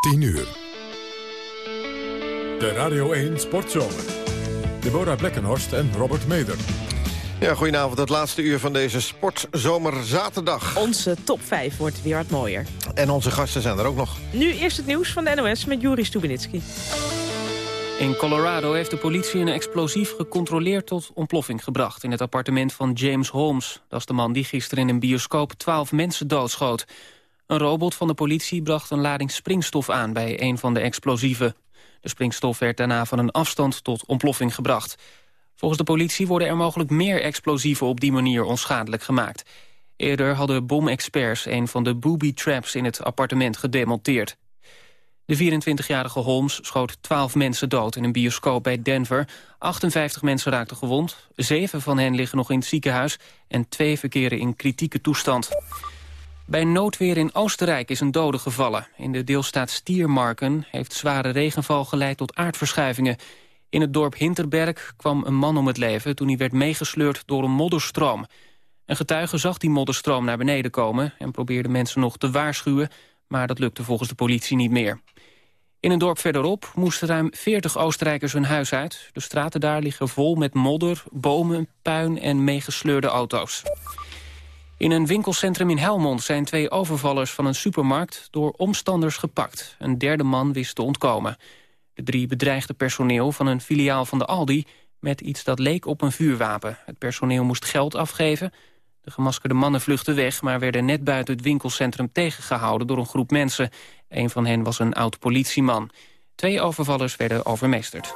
10 uur. De Radio 1 Sportzomer. Deborah Blekkenhorst en Robert Meder. Ja, goedenavond. Het laatste uur van deze Sportzomer zaterdag. Onze top 5 wordt weer wat mooier. En onze gasten zijn er ook nog. Nu eerst het nieuws van de NOS met Juri Stubenitski. In Colorado heeft de politie een explosief gecontroleerd tot ontploffing gebracht... in het appartement van James Holmes. Dat is de man die gisteren in een bioscoop 12 mensen doodschoot. Een robot van de politie bracht een lading springstof aan bij een van de explosieven. De springstof werd daarna van een afstand tot ontploffing gebracht. Volgens de politie worden er mogelijk meer explosieven op die manier onschadelijk gemaakt. Eerder hadden bomexperts een van de booby traps in het appartement gedemonteerd. De 24-jarige Holmes schoot 12 mensen dood in een bioscoop bij Denver. 58 mensen raakten gewond. Zeven van hen liggen nog in het ziekenhuis en twee verkeren in kritieke toestand. Bij noodweer in Oostenrijk is een dode gevallen. In de deelstaat Stiermarken heeft zware regenval geleid tot aardverschuivingen. In het dorp Hinterberg kwam een man om het leven... toen hij werd meegesleurd door een modderstroom. Een getuige zag die modderstroom naar beneden komen... en probeerde mensen nog te waarschuwen... maar dat lukte volgens de politie niet meer. In een dorp verderop moesten ruim 40 Oostenrijkers hun huis uit. De straten daar liggen vol met modder, bomen, puin en meegesleurde auto's. In een winkelcentrum in Helmond zijn twee overvallers van een supermarkt... door omstanders gepakt. Een derde man wist te ontkomen. De drie bedreigden personeel van een filiaal van de Aldi... met iets dat leek op een vuurwapen. Het personeel moest geld afgeven. De gemaskerde mannen vluchtten weg... maar werden net buiten het winkelcentrum tegengehouden door een groep mensen. Een van hen was een oud-politieman. Twee overvallers werden overmeesterd.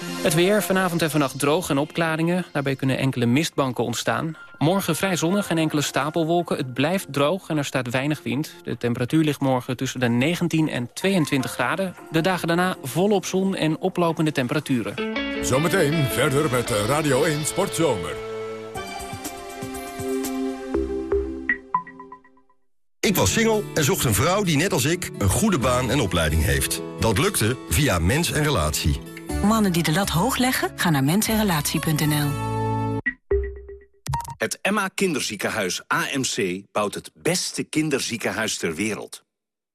Het weer, vanavond en vannacht droog en opklaringen. Daarbij kunnen enkele mistbanken ontstaan. Morgen vrij zonnig en enkele stapelwolken. Het blijft droog en er staat weinig wind. De temperatuur ligt morgen tussen de 19 en 22 graden. De dagen daarna volop zon en oplopende temperaturen. Zometeen verder met Radio 1 Sportzomer. Ik was single en zocht een vrouw die net als ik een goede baan en opleiding heeft. Dat lukte via Mens en Relatie. Mannen die de lat hoog leggen, gaan naar mensenrelatie.nl. Het Emma Kinderziekenhuis AMC bouwt het beste kinderziekenhuis ter wereld.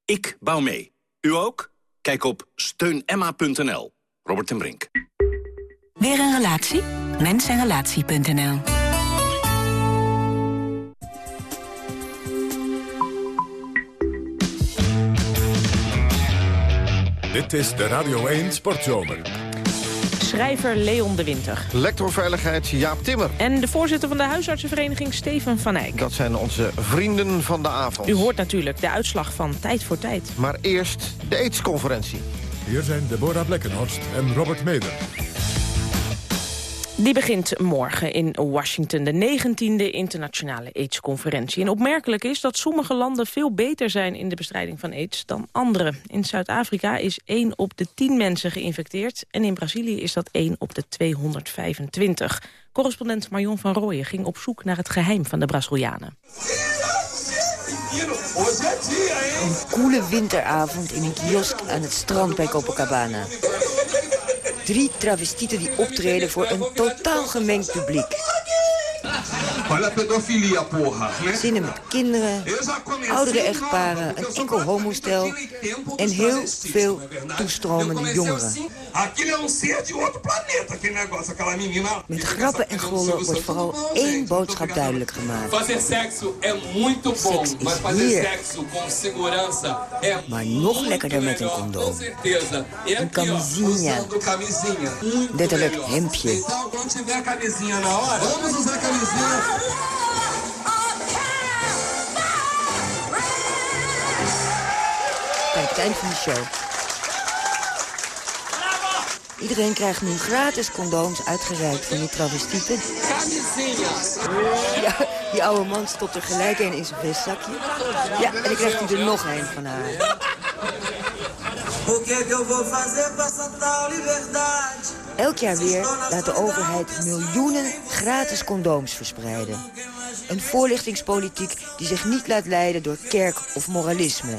Ik bouw mee. U ook? Kijk op steunemma.nl. Robert ten Brink. Weer een relatie? Mensenrelatie.nl Dit is de Radio 1 Sportzomer. Schrijver Leon de Winter. Lectorveiligheid Jaap Timmer. En de voorzitter van de huisartsenvereniging Steven van Eyck. Dat zijn onze vrienden van de avond. U hoort natuurlijk de uitslag van Tijd voor Tijd. Maar eerst de AIDS-conferentie. Hier zijn Deborah Blekkenhorst en Robert Meder. Die begint morgen in Washington, de 19e internationale AIDS-conferentie. En opmerkelijk is dat sommige landen veel beter zijn in de bestrijding van AIDS dan andere. In Zuid-Afrika is 1 op de 10 mensen geïnfecteerd en in Brazilië is dat 1 op de 225. Correspondent Marion van Rooyen ging op zoek naar het geheim van de Brazilianen. Een koele winteravond in een kiosk aan het strand bij Copacabana. Drie travestieten die optreden voor een totaal gemengd publiek. Zinnen met kinderen, oudere echtparen, een enkel homostel en heel veel toestromende jongeren. Met grappen en grollen wordt vooral één boodschap duidelijk gemaakt. Seks is hier. Maar nog lekkerder met een condoom. Een camisinha. Letterlijk hemdje. Bij het eind van de show. Iedereen krijgt nu gratis condooms uitgereikt van die travestieten. Ja, die oude man stopt er gelijk een in zijn vestzakje. Ja, en dan krijgt hij er nog een van haar. Elk jaar weer laat de overheid miljoenen gratis condooms verspreiden. Een voorlichtingspolitiek die zich niet laat leiden door kerk of moralisme.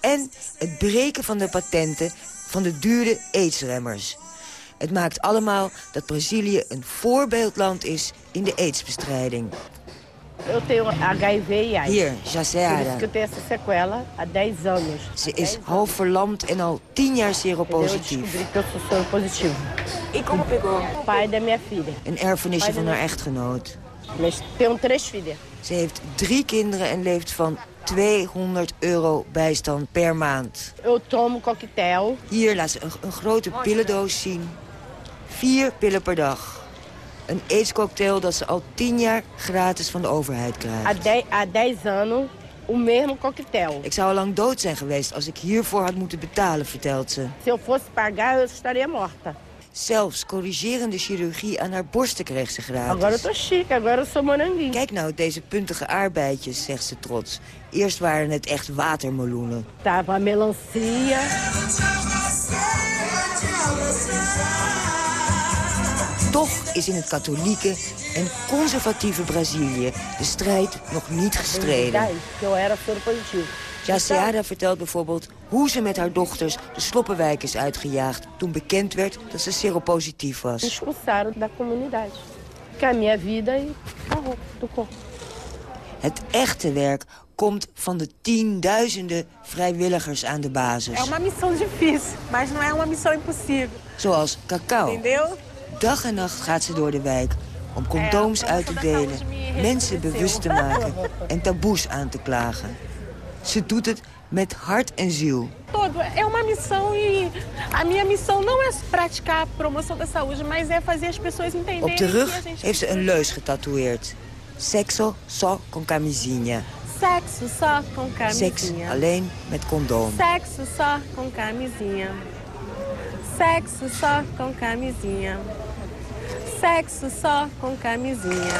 En het breken van de patenten van de dure aidsremmers. Het maakt allemaal dat Brazilië een voorbeeldland is in de aidsbestrijding. Eu tenho HIV e AIDS. Hier, Por isso que eu tenho essa sequela há 10 anos. Ze is half verlamd en al tien jaar Eu seropositief. descobri que eu sou soropositivo. E como pegou? Pai da minha filha. Een erfenisje van haar echtgenoot. Mas tenho três filhas. Ze heeft drie kinderen en leeft van 200 euro bijstand per maand. Eu tomo coquetel. Hier laat ze een, een grote pillendoos zien. Vier pillen per dag. Een aidscocktail dat ze al tien jaar gratis van de overheid krijgt. 10, há 10 anos, o mesmo coquetel. Ik zou al lang dood zijn geweest als ik hiervoor had moeten betalen, vertelt ze. Se eu fosse pagar, eu estaria morta. Zelfs corrigerende chirurgie aan haar borsten kreeg ze Agora gratis. tô chique, agora sou moranguinho. Kijk nou, deze puntige aardbeidjes, zegt ze trots. Eerst waren het echt watermeloenen. Tava melancia. Toch is in het katholieke en conservatieve Brazilië de strijd nog niet gestreden. 10, que eu era soropositivo. Jaciara vertelt bijvoorbeeld hoe ze met haar dochters de Sloppenwijk is uitgejaagd... toen bekend werd dat ze seropositief was. expulsaram da comunidade. Que a minha vida e acabou do corpo. Het echte werk komt van de tienduizenden vrijwilligers aan de basis. É uma missão difícil, mas não é uma missão impossível. Zoals cacao. Entendeu? Dag en nacht gaat ze door de wijk om condooms uit te delen, mensen bewust te maken en taboes aan te klagen. Ze doet het met hart en ziel. É uma missão e a minha missão não é praticar a promoção da saúde, mas é fazer as pessoas entenderem Op de rug heeft ze een leus getatoeëerd. Sexo só con camisinha. Sexo só com Seks camisinha. alleen met condoom. Sexo só com camisinha. Sexo só com camisinha. Sexo só com camisinha.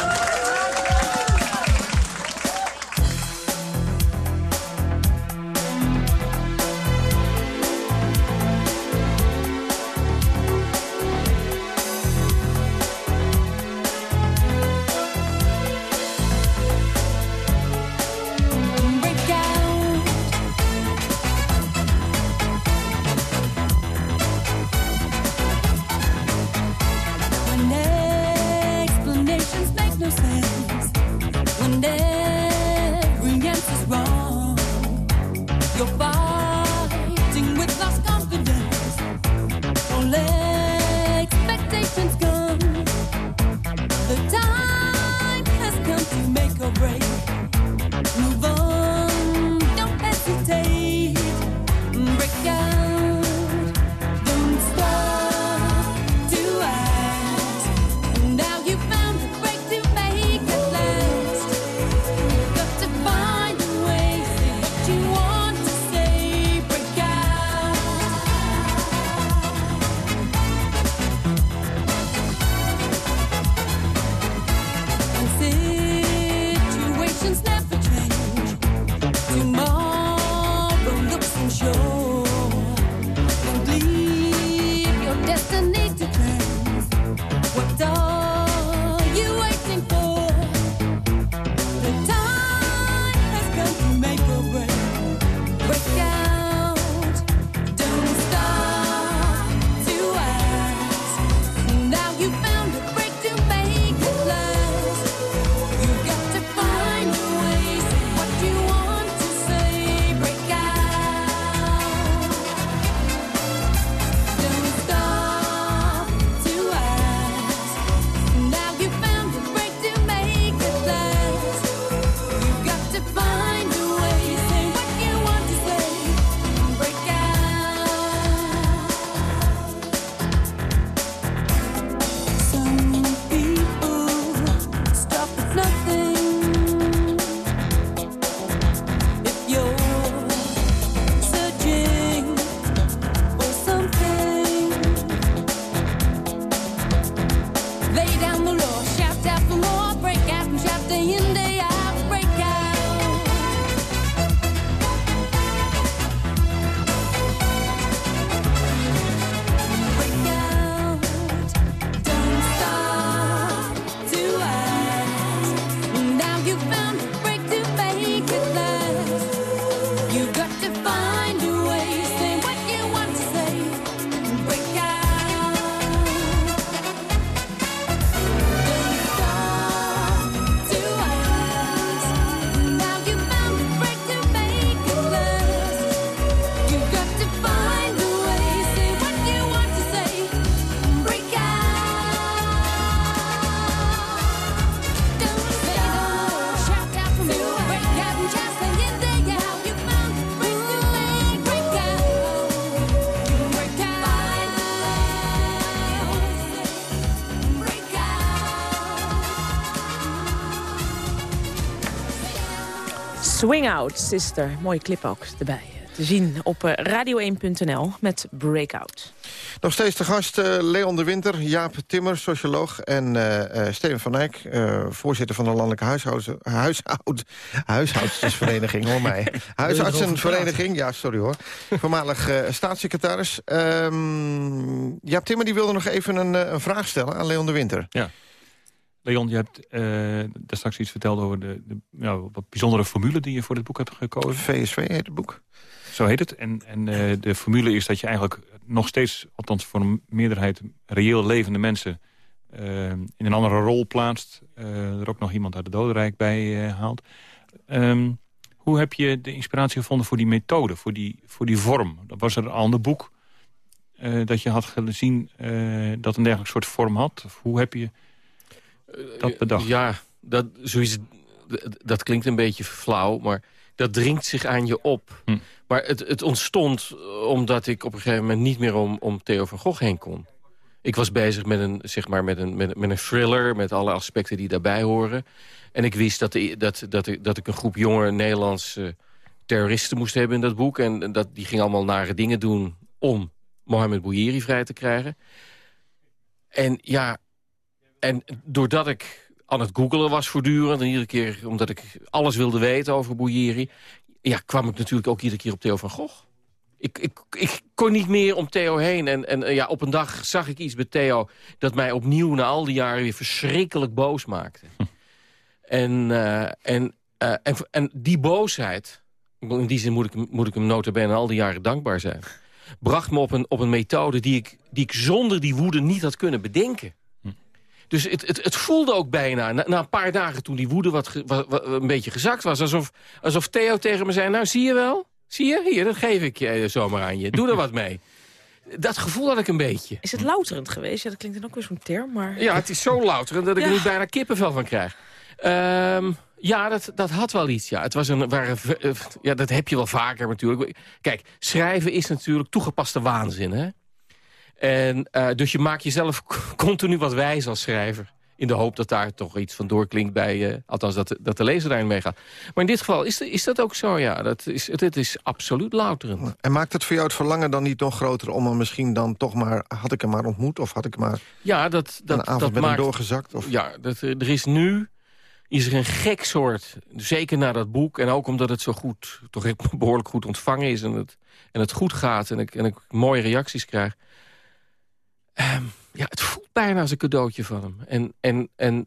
Out, Sister. Mooie clip ook erbij te zien op eh, radio1.nl met Breakout. Nog steeds de gast eh, Leon de Winter, Jaap Timmer, socioloog... en eh, eh, Steven van Eyck, eh, voorzitter van de Landelijke Huishoud, huishoud, Huishoudstersvereniging. hoor mij. Huisartsenvereniging, ja, sorry hoor. Voormalig eh, staatssecretaris. Ehm, Jaap Timmer die wilde nog even een, eh, een vraag stellen aan Leon de Winter. Ja. Leon, je hebt eh, daar straks iets verteld over de, de ja, wat bijzondere formule die je voor dit boek hebt gekozen. VSV heet het boek. Zo heet het. En, en eh, de formule is dat je eigenlijk nog steeds, althans voor een meerderheid reëel levende mensen, eh, in een andere rol plaatst. Er ook nog iemand uit de dodenrijk bij haalt. Ehm, hoe heb je de inspiratie gevonden voor die methode, voor die, voor die vorm? Dat was er een ander boek dat je had gezien dat een dergelijk soort vorm had? Of hoe heb je dat bedacht? Ja, dat, zoiets, dat klinkt een beetje flauw, maar dat dringt zich aan je op. Hm. Maar het, het ontstond eh, omdat ik op een gegeven moment niet meer om, om Theo van Gogh heen kon. Ik was bezig met een, zeg maar, met, een, met, met een thriller, met alle aspecten die daarbij horen. En ik wist dat, de, dat, dat, ik, dat ik een groep jonge Nederlandse terroristen moest hebben in dat boek. En, en dat, die gingen allemaal nare dingen doen om Mohamed Bouyeri vrij te krijgen. En ja, en doordat ik aan het googelen was voortdurend... en iedere keer omdat ik alles wilde weten over Bouyeri... ja, kwam ik natuurlijk ook iedere keer op Theo van Gogh. Ik, ik, ik kon niet meer om Theo heen. En, en ja, op een dag zag ik iets bij Theo... dat mij opnieuw na al die jaren weer verschrikkelijk boos maakte. En, eh, en, eh, en, en die boosheid... in die zin moet ik, moet ik hem nota bene al die jaren dankbaar zijn... bracht me op een, op een methode die ik, die ik zonder die woede niet had kunnen bedenken. Dus het, het, het voelde ook bijna, na, na een paar dagen toen die woede wat, ge- een beetje gezakt was... Alsof, alsof Theo tegen me zei, nou zie je wel? Zie je? Hier, dat geef ik je eh, zomaar aan je. Doe er wat mee. Dat gevoel had ik een beetje. Is het louterend geweest? Ja, dat klinkt dan ook weer zo'n term, maar... Ja, het is zo louter dat ik Ja. er nu bijna kippenvel van krijg. Ehm, ja, dat, dat had wel iets. Ja. Het was een, waren, eh, ja, dat heb je wel vaker natuurlijk. Kijk, schrijven is natuurlijk toegepaste waanzin. Hè? En, eh, dus je maakt jezelf continu wat wijs als schrijver. In de hoop dat daar toch iets van doorklinkt bij... eh, althans, dat, de- dat de lezer daarin meegaat. Maar in dit geval is, is dat ook zo, ja. Dat is, het is absoluut louterend. En maakt het voor jou het verlangen dan niet nog groter... om hem misschien dan toch maar... had ik hem maar ontmoet of had ik maar Ja, dat, dat, een avond dat maakt... doorgezakt? Of... Ja, dat, eh, er is nu is er een gek soort, zeker na dat boek... en ook omdat het zo goed, toch behoorlijk goed ontvangen is... en het, en het goed gaat en ik, en ik mooie reacties krijg... Ehm, ja, het voelt bijna als een cadeautje van hem. En, en, en,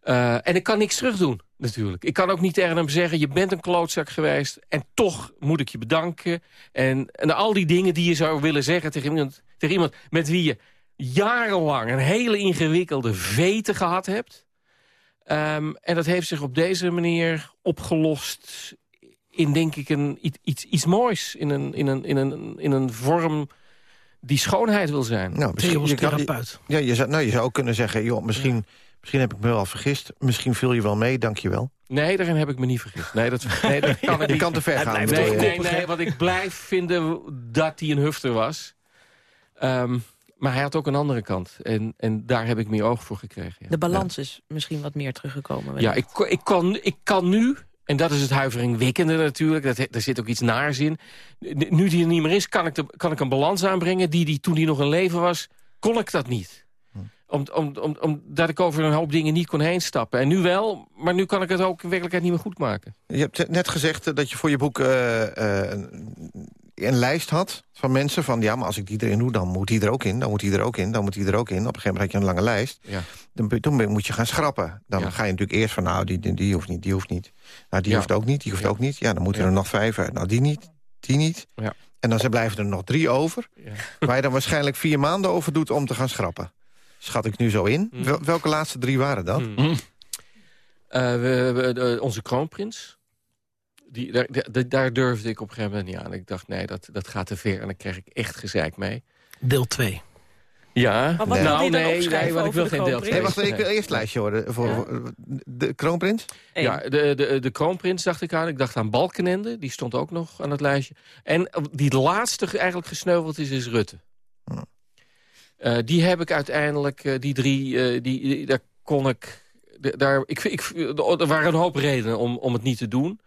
eh, en ik kan niks terugdoen, natuurlijk. Ik kan ook niet tegen hem zeggen, je bent een klootzak geweest... en toch moet ik je bedanken. En, en al die dingen die je zou willen zeggen tegen iemand, tegen iemand... met wie je jarenlang een hele ingewikkelde vete gehad hebt... Ehm, en dat heeft zich op deze manier opgelost in, denk ik, een, iets, iets, iets moois. In een, in, een, in, een, in een vorm die schoonheid wil zijn. Nou, misschien, je kan- Ja, je zou, nou, je zou ook kunnen zeggen, joh, misschien, misschien heb ik me wel vergist. Misschien viel je wel mee, dank je wel. Nee, daarin heb ik me niet vergist. Nee, dat, nee, dat kan ik Je niet. kan te ver gaan. Nee, nee, nee, want ik blijf vinden dat hij een hufter was. Ehm, maar hij had ook een andere kant. En, en daar heb ik meer oog voor gekregen. Ja. De balans is misschien wat meer teruggekomen. Ja, ik, ik, kan, ik kan nu, en dat is het huiveringwekkende natuurlijk... Dat, daar zit ook iets naars in. Nu die er niet meer is, kan ik, de, kan ik een balans aanbrengen... die, die toen hij nog in leven was, kon ik dat niet. Om, om, om, omdat ik over een hoop dingen niet kon heen stappen. En nu wel, maar nu kan ik het ook in werkelijkheid niet meer goed maken. Je hebt net gezegd eh, dat je voor je boek eh, eh, een, lijst had van mensen van... ja, maar als ik die erin doe, dan moet die er ook in, dan moet die er ook in, dan moet die er ook in. Op een gegeven moment had je een lange lijst. Ja. Dan, toen moet je gaan schrappen. Dan Ja. ga je natuurlijk eerst van, nou, die, die, die hoeft niet, die hoeft niet. Nou, die Ja. hoeft ook niet, die hoeft ook niet. Ja, dan moeten er nog vijf uit. Nou, die niet, die niet. Ja. En dan zijn- blijven er nog drie over. Waar je dan waarschijnlijk vier maanden over doet om te gaan schrappen. Schat ik nu zo in. Mm. Wel- welke laatste drie waren dat? Eh, we, we- de- onze kroonprins. Die, daar, daar- daar durfde ik op een gegeven moment niet aan. Ik dacht, nee, dat, dat gaat te ver. En daar kreeg ik echt gezeik mee. Deel 2. Ja, Maar wat wil nou dan nee, nee, want ik wil de geen deel kroonprins? 2. Nee, wacht, ik wil eerst het lijstje horen. Voor, de kroonprins? Ja, de, de, de kroonprins dacht ik aan. Ik dacht aan Balkenende, die stond ook nog aan het lijstje. En die laatste ge- eigenlijk gesneuveld is, is Rutte. Eh, die heb ik uiteindelijk, eh, die drie, eh, die, die- daar kon ik... de- Daar, ik, ik, er waren een hoop redenen om, om het niet te doen.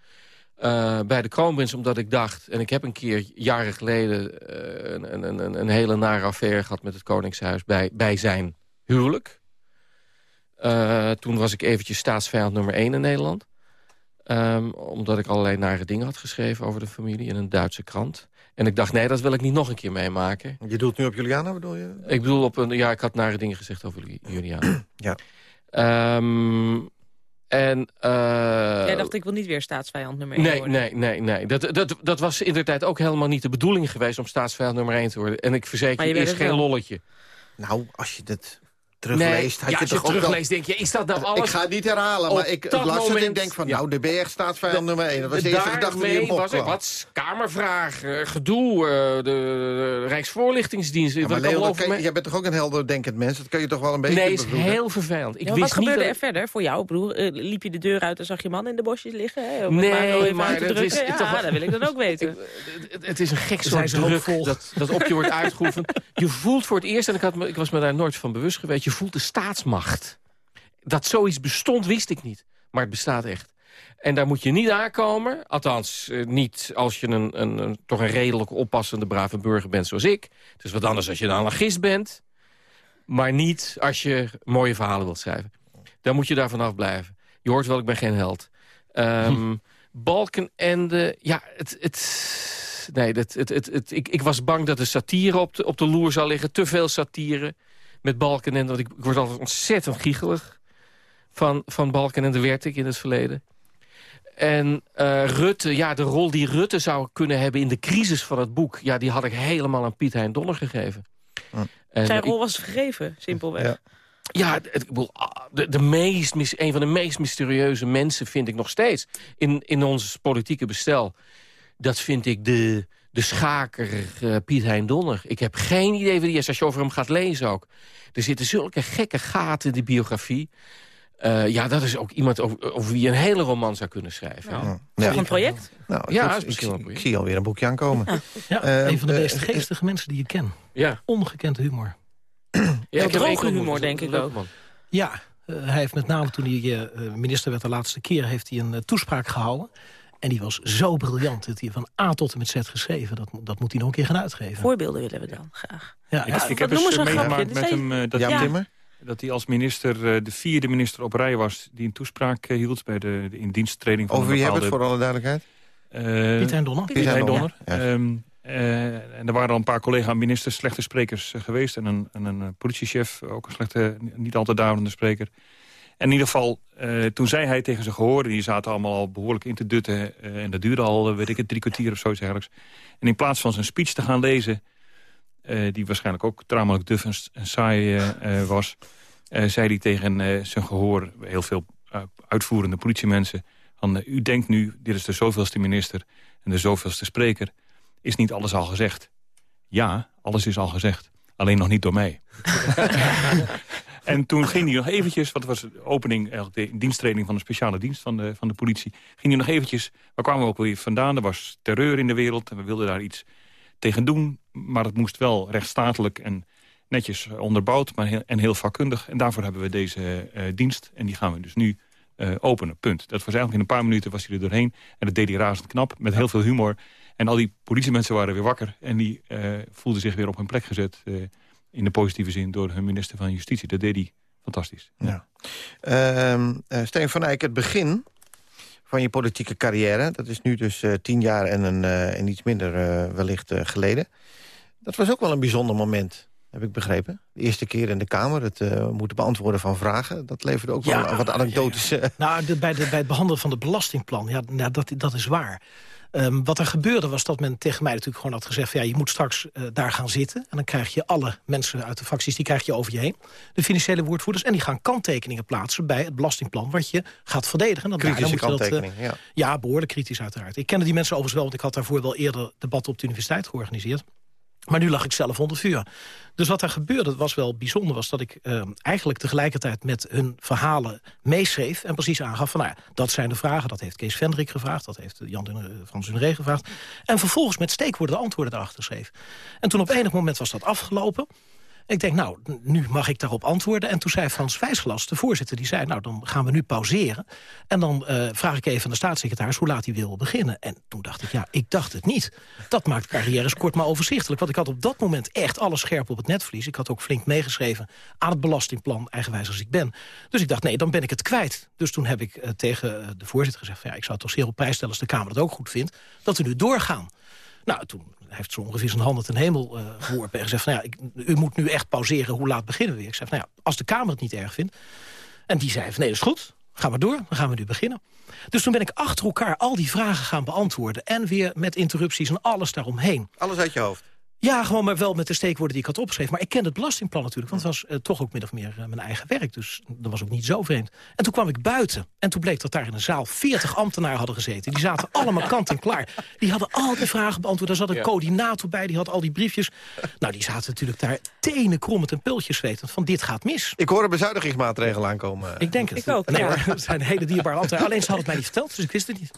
Eh, bij de kroonprins omdat ik dacht... en ik heb een keer jaren geleden eh, een, een, een, een hele nare affaire gehad... met het Koningshuis bij, bij zijn huwelijk. Eh, toen was ik eventjes staatsvijand nummer 1 in Nederland. Ehm, omdat ik allerlei nare dingen had geschreven over de familie in een Duitse krant. En ik dacht, nee, dat wil ik niet nog een keer meemaken. Je doelt nu op Juliana, bedoel je? Ik bedoel, op een, ja, ik had nare dingen gezegd over Ju- Juliana. ja. Ehm, en, eh, Jij dacht, ik wil niet weer staatsvijand nummer 1 Nee, worden. nee, nee, nee. Dat, dat, dat was in de tijd ook helemaal niet de bedoeling geweest... om staatsvijand nummer 1 te worden. En ik verzeker je is geen wel. lolletje. Nou, als je het terugleest... had ja, je als je toch ook wel- terugleest denk je, is dat nou alles? Ik ga het niet herhalen, maar Op ik dat las het en moment- ik denk van... Nou, de ben je echt staatsvijand nummer 1. Dat was de eerste gedachte die hem was wat kamervraag, eh, gedoe, eh, de, Rijksvoorlichtingsdienst. Ja, maar me- jij bent toch ook een helder denkend mens? Dat kun je toch wel een beetje Nee, is bevroeden? heel vervelend. Ik Ja, wist wat gebeurde niet er verder voor jou? Bedoel, eh, liep je de deur uit en zag je man in de bosjes liggen? Hè? Het Nee, maar dat is ja, toch wel- dat wil ik dan ook weten. Het, het is een gek soort druk dat, dat op je wordt uitgeoefend. Je voelt voor het eerst, en ik, had me, ik was me daar nooit van bewust geweest... je voelt de staatsmacht. Dat zoiets bestond, wist ik niet. Maar het bestaat echt. En daar moet je niet aankomen. Althans, eh, niet als je een, een, een- toch een redelijk oppassende, brave burger bent zoals ik. Het is wat anders als je een anarchist bent. Maar niet als je mooie verhalen wilt schrijven. Dan moet je daar vanaf blijven. Je hoort wel, ik ben geen held. Ehm Balkenende, ja, het... het nee, dat, het, het, het, ik, ik was bang dat de satire op de, op de loer zou liggen. Te veel satire met Balkenende. Want ik, ik word altijd ontzettend giechelig van, van Balkenende, werd ik in het verleden. En eh, Rutte, ja, de rol die Rutte zou kunnen hebben in de crisis van het boek... ja, die had ik helemaal aan Piet Hein Donner gegeven. En Zijn ik- rol was gegeven, simpelweg. Ja. ja, het, ik bedoel, ah, de, de meest, mis- een van de meest mysterieuze mensen vind ik nog steeds... in, in ons politieke bestel. Dat vind ik de, de schaker eh, Piet Hein Donner. Ik heb geen idee wie die is, als je over hem gaat lezen ook. Er zitten zulke gekke gaten in die biografie. Eh, ja, dat is ook iemand over, over wie je een hele roman zou kunnen schrijven. Nou, Ja. Een project? Nou, Ja, ik, een ik zie alweer een boekje aankomen. Ja, Eh, een van de meest geestige mensen die je ken. Ja. Ongekend humor. Ja, droge humor, denk ik ook. Ja, hij heeft met name toen hij eh, minister werd de laatste keer... heeft hij een toespraak gehouden. En die was zo briljant. Dat hij van A tot en met Z geschreven. Dat, moet- dat moet hij nog een keer gaan uitgeven. Voorbeelden willen we dan graag. Ja, Ik, ja. ik heb noemen eens ze eh, meegemaakt met hem eh, dat, Ja. Timmer? dat hij als minister eh, de vierde minister op rij was... die een toespraak hield bij de, de indiensttreding van Over wie hebben het voor alle duidelijkheid? eh, Piet Hein Donner. Piet Donner, Donner. ja. Ehm, eh, en er waren al een paar collega-ministers slechte sprekers geweest. En een, en een politiechef, ook een slechte, niet altijd daverende spreker. En in ieder geval, eh, toen zei hij tegen zijn gehoorden... die zaten allemaal al behoorlijk in te dutten... eh, en dat duurde al, eh, weet ik het, drie kwartier of zoiets dergelijks. En in plaats van zijn speech te gaan lezen... die waarschijnlijk ook tamelijk duf en, saai was... zei hij tegen zijn gehoor, heel veel uitvoerende politiemensen... Van, u denkt nu, dit is de zoveelste minister en de zoveelste spreker. Is niet alles al gezegd? Ja, alles is al gezegd. Alleen nog niet door mij. en toen ging hij nog eventjes, het was de opening, eigenlijk de diensttraining van een speciale dienst van de, van de politie. Ging hij nog eventjes, waar kwamen we ook weer vandaan? Er was terreur in de wereld en we wilden daar iets tegen doen. Maar het moest wel rechtsstatelijk en netjes onderbouwd maar heel, en heel vakkundig. En daarvoor hebben we deze eh, dienst en die gaan we dus nu eh, openen, punt. Dat was eigenlijk in een paar minuten was hij er doorheen. En dat deed hij razend knap, met heel veel humor. En al die politiemensen waren weer wakker. En die eh, voelden zich weer op hun plek gezet. eh, in de positieve zin door hun minister van Justitie. Dat deed hij fantastisch. Ja. Ehm eh, Steen van Eyck, het begin van je politieke carrière... dat is nu dus eh, tien jaar en, een, eh, en iets minder eh, wellicht eh, geleden. Dat was ook wel een bijzonder moment, heb ik begrepen. De eerste keer in de Kamer, het eh, moeten beantwoorden van vragen... dat leverde ook Ja, wel wat anekdotische... Nou, de- bij, de, bij het behandelen van het belastingplan, ja, nou, dat, dat is waar. Ehm, wat er gebeurde was dat men tegen mij natuurlijk gewoon had gezegd... Van, ja, je moet straks eh, daar gaan zitten. En dan krijg je alle mensen uit de fracties, die krijg je over je heen. De financiële woordvoerders. En die gaan kanttekeningen plaatsen bij het belastingplan... wat je gaat verdedigen. En dan Kritische moet je dat, eh, kanttekening, ja. Ja, behoorlijk kritisch uiteraard. Ik kende die mensen overigens wel, want ik had daarvoor wel eerder debatten op de universiteit georganiseerd. Maar nu lag ik zelf onder vuur. Dus wat er gebeurde, was wel bijzonder, was dat ik eh, eigenlijk tegelijkertijd met hun verhalen meeschreef en precies aangaf van, nou ja, dat zijn de vragen. Dat heeft Kees Vendrik gevraagd, dat heeft Jan Dun- eh, Dunree gevraagd. En vervolgens met steekwoorden de antwoorden daarachter schreef. En toen op enig moment was dat afgelopen. Ik denk, nou, nu mag ik daarop antwoorden. En toen zei Frans Wijsglas, de voorzitter, die zei... nou, dan gaan we nu pauzeren. En dan eh, vraag ik even aan de staatssecretaris hoe laat hij wil beginnen. En toen dacht ik, ja, ik dacht het niet. Dat maakt carrières kort maar overzichtelijk. Want ik had op dat moment echt alles scherp op het netvlies. Ik had ook flink meegeschreven aan het belastingplan, eigenwijs als ik ben. Dus ik dacht, nee, dan ben ik het kwijt. Dus toen heb ik eh, tegen eh, de voorzitter gezegd... Ja, ik zou het toch zeer op prijs stellen als de Kamer dat ook goed vindt... dat we nu doorgaan. Nou, toen heeft zo ongeveer zijn handen ten hemel uh, geworpen... en gezegd van, ja, ik, u moet nu echt pauzeren, hoe laat beginnen we weer? Ik zei van, nou ja, als de Kamer het niet erg vindt... en die zei van, nee, dat is goed, gaan we door, dan gaan we nu beginnen. Dus toen ben ik achter elkaar al die vragen gaan beantwoorden... en weer met interrupties en alles daaromheen. Alles uit je hoofd? Ja, gewoon maar wel met de steekwoorden die ik had opgeschreven. Maar ik kende het belastingplan natuurlijk, want het was uh, toch ook min of meer uh, mijn eigen werk. Dus dat was ook niet zo vreemd. En toen kwam ik buiten. En toen bleek dat daar in een zaal 40 ambtenaren hadden gezeten. Die zaten allemaal kant en klaar. Die hadden al die vragen beantwoord. Daar zat een ja. coördinator bij, die had al die briefjes. Nou, die zaten natuurlijk daar tenen krommend en pultjes zwetend. Van dit gaat mis. Ik hoor een bezuinigingsmaatregel aankomen. Ik denk het. Ik ook, nee, het zijn hele dierbare ambtenaren. Alleen ze hadden het mij niet verteld, dus ik wist het niet.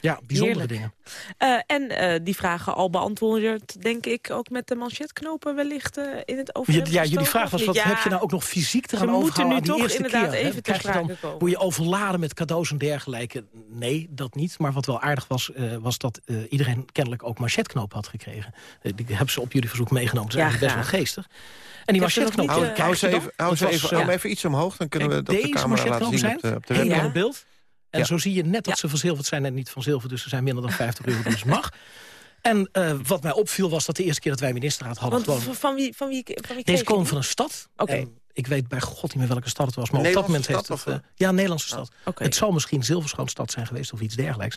Ja, bijzondere Heerlijk. dingen. Uh, en uh, die vragen al beantwoord, denk ik, ook met de manchetknopen wellicht uh, in het overhemd Ja, jullie vraag was, wat ja. heb je nou ook nog fysiek Ze eraan moeten overgehouden nu aan die toch eerste inderdaad keer? even ter Krijg je dan- sprake komen. Word je overladen met cadeaus en dergelijke? Nee, dat niet. Maar wat wel aardig was, uh, was dat uh, iedereen kennelijk ook manchetknopen had gekregen. Uh, die hebben ze op jullie verzoek meegenomen. Dat is Ja, eigenlijk best wel geestig. En die manchetknopen... eh, Hou, hou ze even, hou ze even, hou even iets omhoog. Dan kunnen we dat op de camera laten zien zijn op de, op de beeld. En Ja. zo zie je net dat ze verzilverd zijn en niet van zilver. Dus ze zijn minder dan 50 euro, dus mag. En eh, wat mij opviel was dat de eerste keer dat wij ministerraad hadden... Want gewoon van, wie, van wie, van wie kreeg Deze die? van een stad. Oké. Ik weet bij god niet meer welke stad het was. Maar op dat moment heeft het... of, eh, ja, Nederlandse stad. Oké. Het zal misschien Zilverschoonstad zijn geweest of iets dergelijks.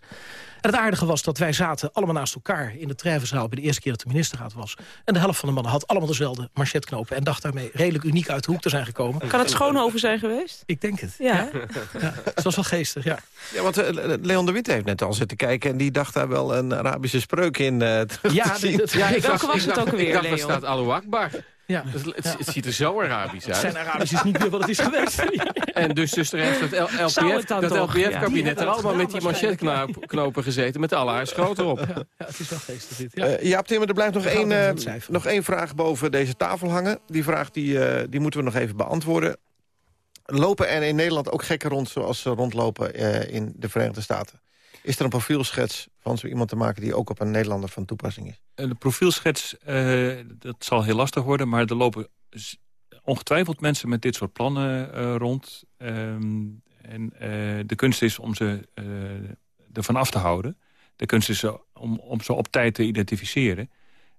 En het aardige was dat wij zaten allemaal naast elkaar... in de Treffenzaal bij de eerste keer dat de ministerraad was. En de helft van de mannen had allemaal dezelfde manchetknopen... en dacht daarmee redelijk uniek uit de hoek te zijn gekomen. Kan het Schoonhoven zijn geweest? Ik denk het. Ja. Ja, het was wel geestig, ja. Ja, want eh, Leon de Winter heeft net al zitten kijken... en die dacht daar wel een Arabische spreuk in eh terug Ja, te zien. Ja, ik Welke dacht- was het ook alweer, Ik dacht, Leon? staat Allahu Akbar. Ja. Dus het, het ziet er zo Arabisch uit. Zijn Arabisch is niet meer wat het is geweest. En dus, dus er heeft dat LPF, het. LPF-kabinet Die er allemaal het met die manchetknopen gezeten... met alle haar schoot erop. Ja, het is wel geestig dit. Ja. Eh, Jaap Timmer, er blijft nog één, eh, het nog één vraag boven deze tafel hangen. Die vraag die, eh, die moeten we nog even beantwoorden. Lopen er in Nederland ook gekken rond zoals ze rondlopen eh, in de Verenigde Staten? Is er een profielschets van zo iemand te maken die ook op een Nederlander van toepassing is? De profielschets, eh, dat zal heel lastig worden... maar er lopen ongetwijfeld mensen met dit soort plannen eh, rond. Ehm, en eh, de kunst is om ze ervan af te houden. De kunst is om, om ze op tijd te identificeren.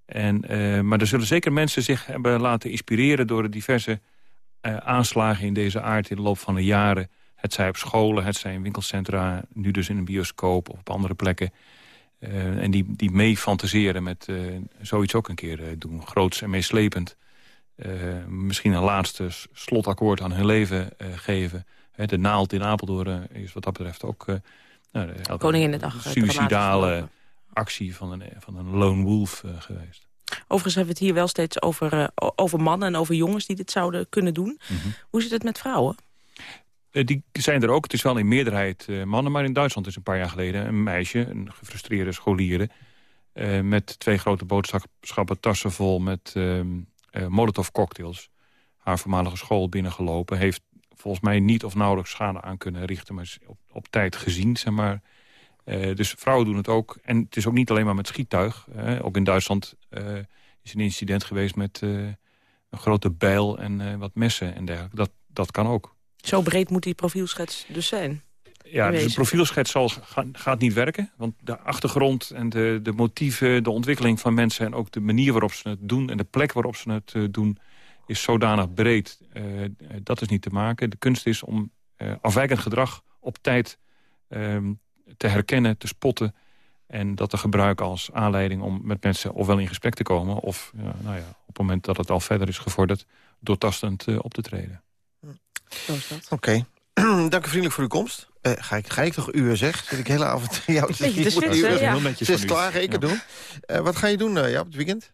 En, maar er zullen zeker mensen zich hebben laten inspireren... door de diverse aanslagen in deze aard in de loop van de jaren. Het zij op scholen, het zij in winkelcentra... nu dus in een bioscoop of op andere plekken. Eh, en die, die mee fantaseren met eh, zoiets ook een keer eh, doen. Groots en meeslepend. Misschien een laatste slotakkoord aan hun leven geven. De naald in Apeldoorn is wat dat betreft ook... nou, Koninginnedag, Suicidale actie van een, van een lone wolf geweest. Overigens hebben we het hier wel steeds over, over mannen en over jongens die dit zouden kunnen doen. Mhm. Hoe zit het met vrouwen? Eh, die zijn er ook. Het is wel in meerderheid eh, mannen. Maar in Duitsland is een paar jaar geleden een meisje, een gefrustreerde scholier... eh, met twee grote boodschappen tassen vol met ehm eh, molotov cocktails... haar voormalige school binnengelopen. Heeft volgens mij niet of nauwelijks schade aan kunnen richten... maar is op, tijd gezien, zeg maar. Dus vrouwen doen het ook. En het is ook niet alleen maar met schiettuig. eh. ook in Duitsland is een incident geweest met een grote bijl en wat messen en dergelijke. Dat, dat kan ook. Zo breed moet die profielschets dus zijn. Ja, dus de profielschets zal, ga- gaat niet werken. Want de achtergrond en de, de motieven, de ontwikkeling van mensen... en ook de manier waarop ze het doen en de plek waarop ze het eh, doen... is zodanig breed. Eh, eh, dat is niet te maken. De kunst is om afwijkend gedrag op tijd ehm, te herkennen, te spotten... en dat te gebruiken als aanleiding om met mensen ofwel in gesprek te komen... of ja, nou ja, op het moment dat het al verder is gevorderd... doortastend op te treden. Zo is dat. Oké. Dank u vriendelijk voor uw komst. Eh, ga, ik, ga ik toch uur zeg? Zit ik de hele avond jou te u. klaar, ik het Ja. doen. Eh, wat ga je doen, eh, ja, op het weekend?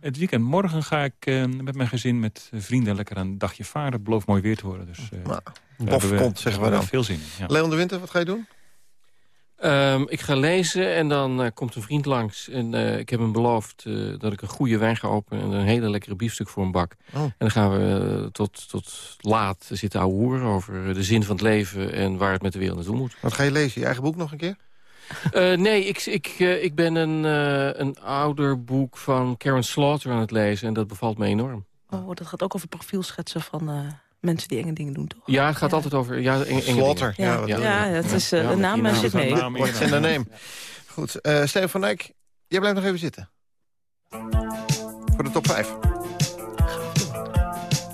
Het weekend morgen ga ik met mijn gezin met vrienden lekker een dagje varen. Het belooft mooi weer te worden. Dus, eh, Nou, bof komt, zeggen we dan. Veel zin in. Ja. Leon de Winter, wat ga je doen? Ehm, ik ga lezen en dan eh, komt een vriend langs. En eh, ik heb hem beloofd eh, dat ik een goede wijn ga openen... en een hele lekkere biefstuk voor een bak. Oh. En dan gaan we tot, tot laat zitten ouwehoeren over de zin van het leven... en waar het met de wereld naartoe moet. Wat ga je lezen? Je eigen boek nog een keer? Eh, nee, ik, ik, eh, ik ben een, eh, een ouder boek van Karen Slaughter aan het lezen... en dat bevalt me enorm. Oh, dat gaat ook over profielschetsen van eh, mensen die enge dingen doen, toch? Ja, het gaat altijd over... Ja, enge, enge Slaughter. Ja? Ja, het is, eh, Ja, de naam die zit naam. mee. What's in the name? Goed, eh Steven van Dijk, jij blijft nog even zitten. Voor de top 5.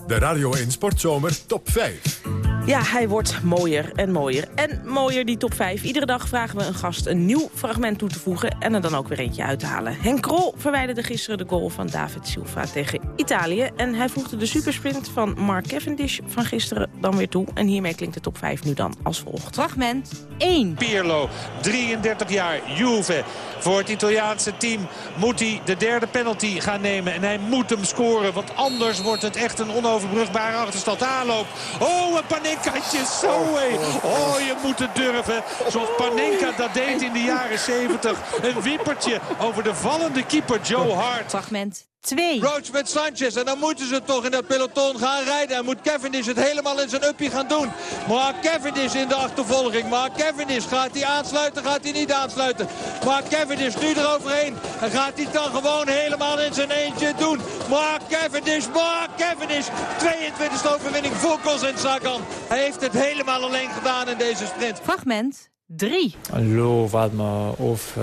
De Radio 1 Sportzomer top 5. Ja, hij wordt mooier en mooier. En mooier die top 5. Iedere dag vragen we een gast een nieuw fragment toe te voegen... en er dan ook weer eentje uit te halen. Henk Krol verwijderde gisteren de goal van David Silva tegen Italië... en hij voegde de supersprint van Mark Cavendish van gisteren dan weer toe. En hiermee klinkt de top 5 nu dan als volgt. Fragment 1. Pirlo, 33 jaar, Juve. Voor het Italiaanse team moet hij de derde penalty gaan nemen. En hij moet hem scoren, want anders wordt het echt een onoverbrugbare achterstand. Aanloop. Oh, een Panenkaatje, zo hé. Oh, je moet het durven. Zoals Panenka dat deed in de jaren 70. Een wippertje over de vallende keeper Joe Hart. Fragment 2. Roach met Sanchez. En dan moeten ze toch in dat peloton gaan rijden. En moet Cavendish het helemaal in zijn uppie gaan doen. Maar Cavendish in de achtervolging. Maar Cavendish gaat hij aansluiten, gaat hij niet aansluiten. Maar Cavendish nu eroverheen. En gaat hij dan gewoon helemaal in zijn eentje doen. Maar Cavendish, maar Cavendish. 22e overwinning voor en Sagan. Hij heeft het helemaal alleen gedaan in deze sprint. Fragment 3. Hallo, warte mal auf, äh,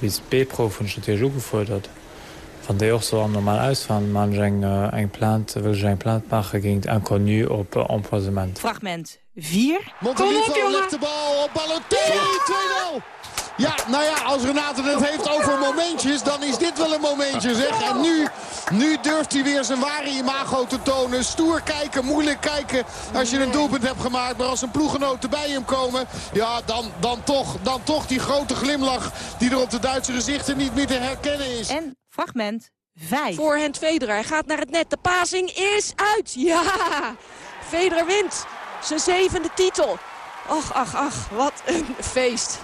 bis B-Prof und steht auch gefordert. Van der auch so normal uitgaan, man eng uh, eng plant wil eng plant maken ging inconnu op uh, empoisement. Fragment 4. Montenegro legt de bal op Balotelli. 2-0. Ja, nou ja, als Renate het heeft over momentjes, dan is dit wel een momentje, zeg. En nu, nu durft hij weer zijn ware imago te tonen. Stoer kijken, moeilijk kijken als je een doelpunt hebt gemaakt. Maar als een ploegenoten bij hem komen, ja, dan, dan, toch, dan toch die grote glimlach die er op de Duitse gezichten niet meer te herkennen is. En fragment 5. Voorhand Federer. Hij gaat naar het net. De passing is uit. Ja! Federer wint. Zijn zevende titel. Ach, ach, ach. Wat een feest.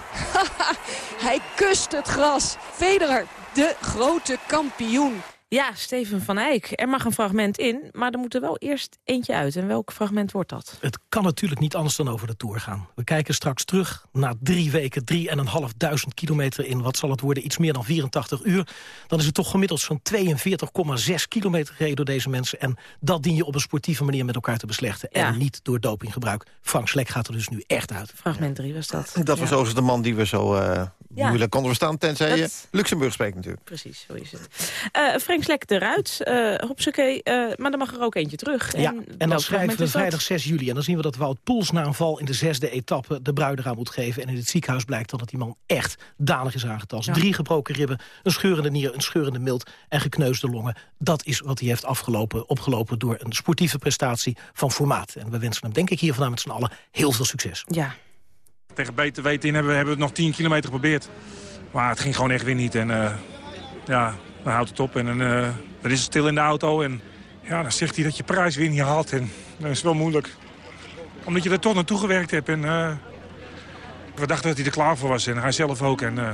Hij kust het gras. Federer, de grote kampioen. Ja, Steven van Eyck. Er mag een fragment in, maar er moet er wel eerst eentje uit. En welk fragment wordt dat? Het kan natuurlijk niet anders dan over de Tour gaan. We kijken straks terug na drie weken, drie en een half duizend kilometer in... wat zal het worden, iets meer dan 84 uur. Dan is het toch gemiddeld zo'n 42,6 kilometer gereden door deze mensen. En dat dien je op een sportieve manier met elkaar te beslechten. Ja. En niet door dopinggebruik. Frank Slek gaat er dus nu echt uit. Fragment 3 was dat. Dat was Ja. overigens de man die we zo eh Ja. moeilijk konden verstaan... tenzij je Luxemburg spreekt natuurlijk. Precies, zo is het. Eh Slek eruit, eh hopsakee, eh, maar dan mag er ook eentje terug. Ja, en dan schrijven we vrijdag 6 juli. En dan zien we dat Wout Poels na een val in de zesde etappe... de bruid eraan moet geven. En in het ziekenhuis blijkt dan dat die man echt danig is aangetast. Ja. Drie gebroken ribben, een scheurende nier, een scheurende milt... en gekneusde longen. Dat is wat hij heeft afgelopen, opgelopen door een sportieve prestatie van formaat. En we wensen hem denk ik hier vandaan met z'n allen heel veel succes. Ja. Tegen beter weten in hebben we, hebben we het nog 10 kilometer geprobeerd. Maar het ging gewoon echt weer niet. En eh, ja, dan houdt het op. En dan, eh, dan is het stil in de auto. En ja, dan zegt hij dat je prijs weer niet haalt. En dat is wel moeilijk. Omdat je er toch naartoe gewerkt hebt. En eh, we dachten dat hij er klaar voor was. En hij zelf ook. En, eh,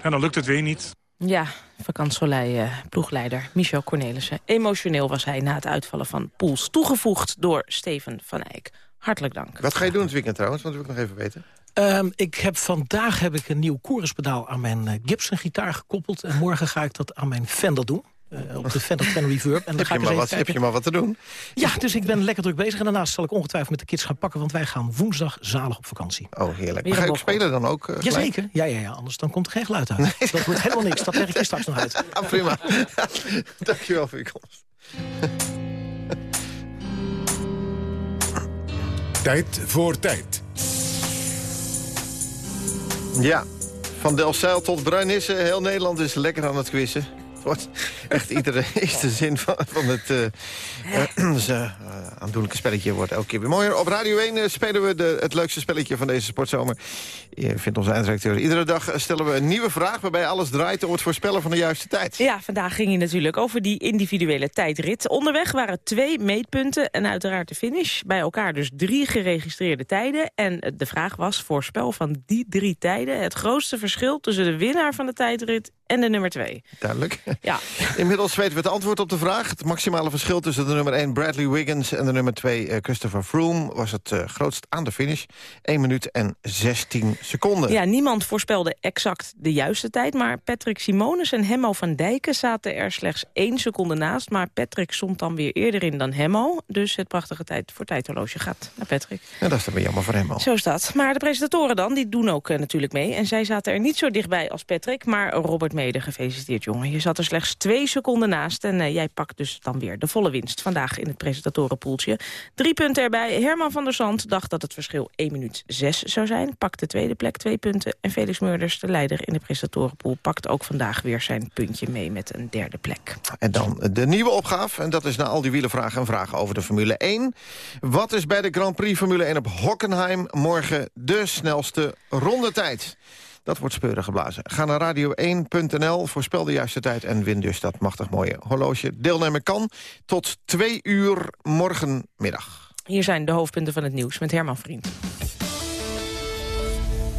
en dan lukt het weer niet. Ja, vakantsolei ploegleider Michel Cornelissen. Emotioneel was hij na het uitvallen van Poels. Toegevoegd door Steven van Eyck. Hartelijk dank. Wat ga je doen het weekend trouwens? Want dat wil ik nog even weten. Ehm, ik heb, vandaag heb ik een nieuw choruspedaal aan mijn eh, Gibson-gitaar gekoppeld. En morgen ga ik dat aan mijn Fender doen. Eh, op de Fender Ten Reverb. En dan Heb ga je, ik maar wat, heb je maar wat te doen? Ja, dus ik ben lekker druk bezig. En daarnaast zal ik ongetwijfeld met de kids gaan pakken. Want wij gaan woensdag zalig op vakantie. Oh, heerlijk. Weer Ga ook spelen dan ook? gelijk? Jazeker. Ja, ja, ja, anders dan komt er geen geluid uit. Dat wordt helemaal niks. Dat leg ik je straks nog uit. Ah, prima. Dankjewel voor je komst. Tijd voor tijd. Ja, van Delfzijl tot Bruinisse. Heel Nederland is lekker aan het quizzen. wordt echt iedere eerste zin van, van het eh, eh, dus, eh, aandoenlijke spelletje wordt elke keer weer mooier. Op Radio 1 eh, spelen we de, het leukste spelletje van deze sportzomer. Je vindt onze eindredacteur. Iedere dag stellen we een nieuwe vraag... waarbij alles draait om het voorspellen van de juiste tijd. Ja, vandaag ging je natuurlijk over die individuele tijdrit. Onderweg waren twee meetpunten en uiteraard de finish. Bij elkaar dus drie geregistreerde tijden. En de vraag was, voorspel van die drie tijden... het grootste verschil tussen de winnaar van de tijdrit en de nummer twee. Duidelijk. Ja. Inmiddels weten we het antwoord op de vraag. Het maximale verschil tussen de nummer 1 Bradley Wiggins... en de nummer 2 eh, Christopher Froome was het eh, grootst aan de finish. 1 minuut en 16 seconden. Ja, niemand voorspelde exact de juiste tijd... maar Patrick Simonis en Hemmo van Dijken zaten er slechts één seconde naast... maar Patrick stond dan weer eerder in dan Hemmo. Dus het prachtige tijd voor tijdhorloge gaat naar Patrick. En dat is dan weer jammer voor hem al. Zo is dat. Maar de presentatoren dan, die doen ook eh, natuurlijk mee. En zij zaten er niet zo dichtbij als Patrick. Maar Robert Gefeliciteerd jongen. Je zat er slechts twee seconden naast. En eh, jij pakt dus dan weer de volle winst vandaag in het presentatorenpoeltje. Drie punten erbij. Herman van der Zand dacht dat het verschil 1 minuut 6 zou zijn. Pakt de tweede plek, twee punten. En Felix Meurders, de leider in de presentatorenpool... pakt ook vandaag weer zijn puntje mee met een derde plek. En dan de nieuwe opgave. En dat is na al die wielenvragen een vraag over de Formule 1. Wat is bij de Grand Prix Formule 1 op Hockenheim morgen de snelste rondetijd? Dat wordt speuren geblazen. Ga naar radio1.nl, voorspel de juiste tijd... en win dus dat machtig mooie horloge. Deelnemen kan tot twee uur morgenmiddag. Hier zijn de hoofdpunten van het nieuws met Herman Vriend.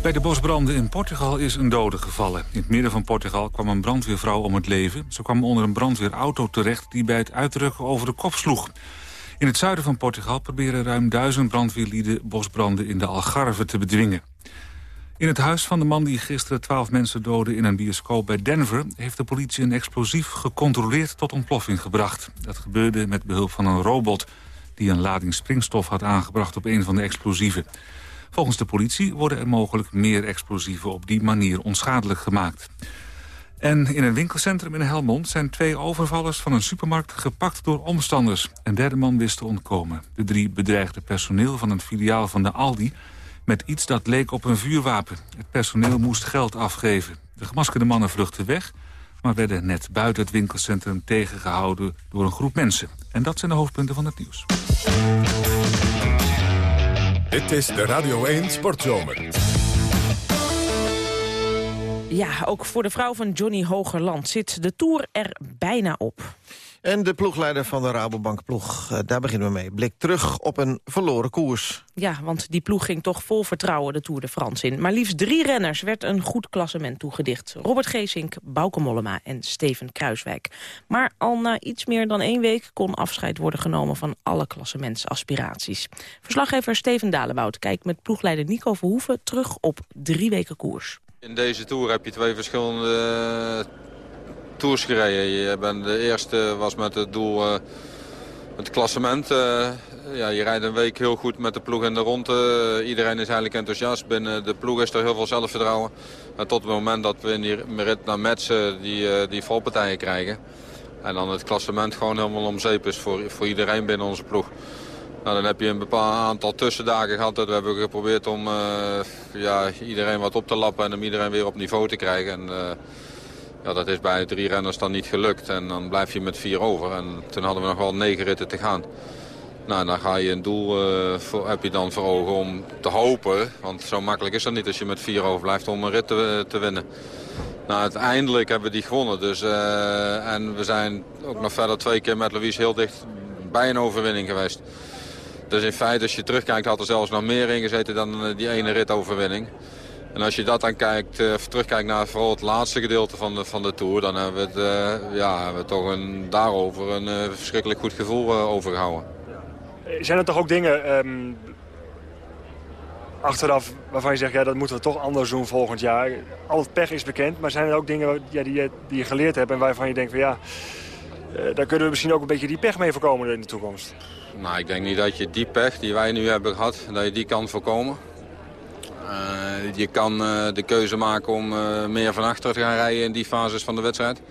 Bij de bosbranden in Portugal is een dode gevallen. In het midden van Portugal kwam een brandweervrouw om het leven. Ze kwam onder een brandweerauto terecht die bij het uitrukken over de kop sloeg. In het zuiden van Portugal proberen ruim duizend brandweerlieden bosbranden in de Algarve te bedwingen. In het huis van de man die gisteren twaalf mensen doodde in een bioscoop bij Denver... heeft de politie een explosief gecontroleerd tot ontploffing gebracht. Dat gebeurde met behulp van een robot die een lading springstof had aangebracht op een van de explosieven. Volgens de politie worden er mogelijk meer explosieven op die manier onschadelijk gemaakt. En in een winkelcentrum in Helmond zijn twee overvallers van een supermarkt gepakt door omstanders. Een derde man wist te ontkomen. De drie bedreigden personeel van een filiaal van de Aldi met iets dat leek op een vuurwapen. Het personeel moest geld afgeven. De gemaskerde mannen vluchtten weg, maar werden net buiten het winkelcentrum tegengehouden door een groep mensen. En dat zijn de hoofdpunten van het nieuws. Dit is de Radio 1 Sportzomer. Ja, ook voor de vrouw van Johnny Hogerland zit de Tour er bijna op. En de ploegleider van de Rabobank-ploeg, eh, daar beginnen we mee. Blik terug op een verloren koers. Ja, want die ploeg ging toch vol vertrouwen de Tour de France in. Maar liefst drie renners werd een goed klassement toegedicht. Robert Geesink, Bauke Mollema en Steven Kruiswijk. Maar al na iets meer dan één week kon afscheid worden genomen... van alle klassementsaspiraties. Verslaggever Steven Dalebout kijkt met ploegleider Nico Verhoeven... terug op drie weken koers. In deze Tour heb je twee verschillende tours. Je bent de eerste was met het doel uh, het klassement. Uh, ja, je rijdt een week heel goed met de ploeg in de ronde. Iedereen is eigenlijk enthousiast. Binnen de ploeg is er heel veel zelfvertrouwen. En tot het moment dat we in die rit naar Metsen die, die valpartijen krijgen. En dan het klassement gewoon helemaal om zeep is voor, voor iedereen binnen onze ploeg. Nou, dan heb je een bepaald aantal tussendagen gehad. Dat we hebben geprobeerd om ja, iedereen wat op te lappen en om iedereen weer op niveau te krijgen. En, ja, dat is bij drie renners dan niet gelukt. En dan blijf je met vier over. En toen hadden we nog wel negen ritten te gaan. Nou, dan ga je een doel uh, voor, heb je dan voor ogen om te hopen. Want zo makkelijk is dat niet als je met vier over blijft om een rit te, winnen. Nou, uiteindelijk hebben we die gewonnen. Dus, uh, en we zijn ook nog verder twee keer met Louise heel dicht bij een overwinning geweest. Dus in feite, als je terugkijkt, had er zelfs nog meer in gezeten dan die ene ritoverwinning. En als je dat dan kijkt, uh, terugkijkt naar vooral het laatste gedeelte van de, van de Tour... dan hebben we, het, uh, ja, hebben we toch een, daarover een uh, verschrikkelijk goed gevoel overgehouden. Zijn er toch ook dingen um, achteraf waarvan je zegt... ja, dat moeten we toch anders doen volgend jaar? Al het pech is bekend, maar zijn er ook dingen ja, die, je, die je geleerd hebt... en waarvan je denkt van ja, daar kunnen we misschien ook een beetje die pech mee voorkomen in de toekomst? Nou, ik denk niet dat je die pech die wij nu hebben gehad, dat je die kan voorkomen. Uh, je kan uh, de keuze maken om uh, meer van achter te gaan rijden in die fases van de wedstrijd.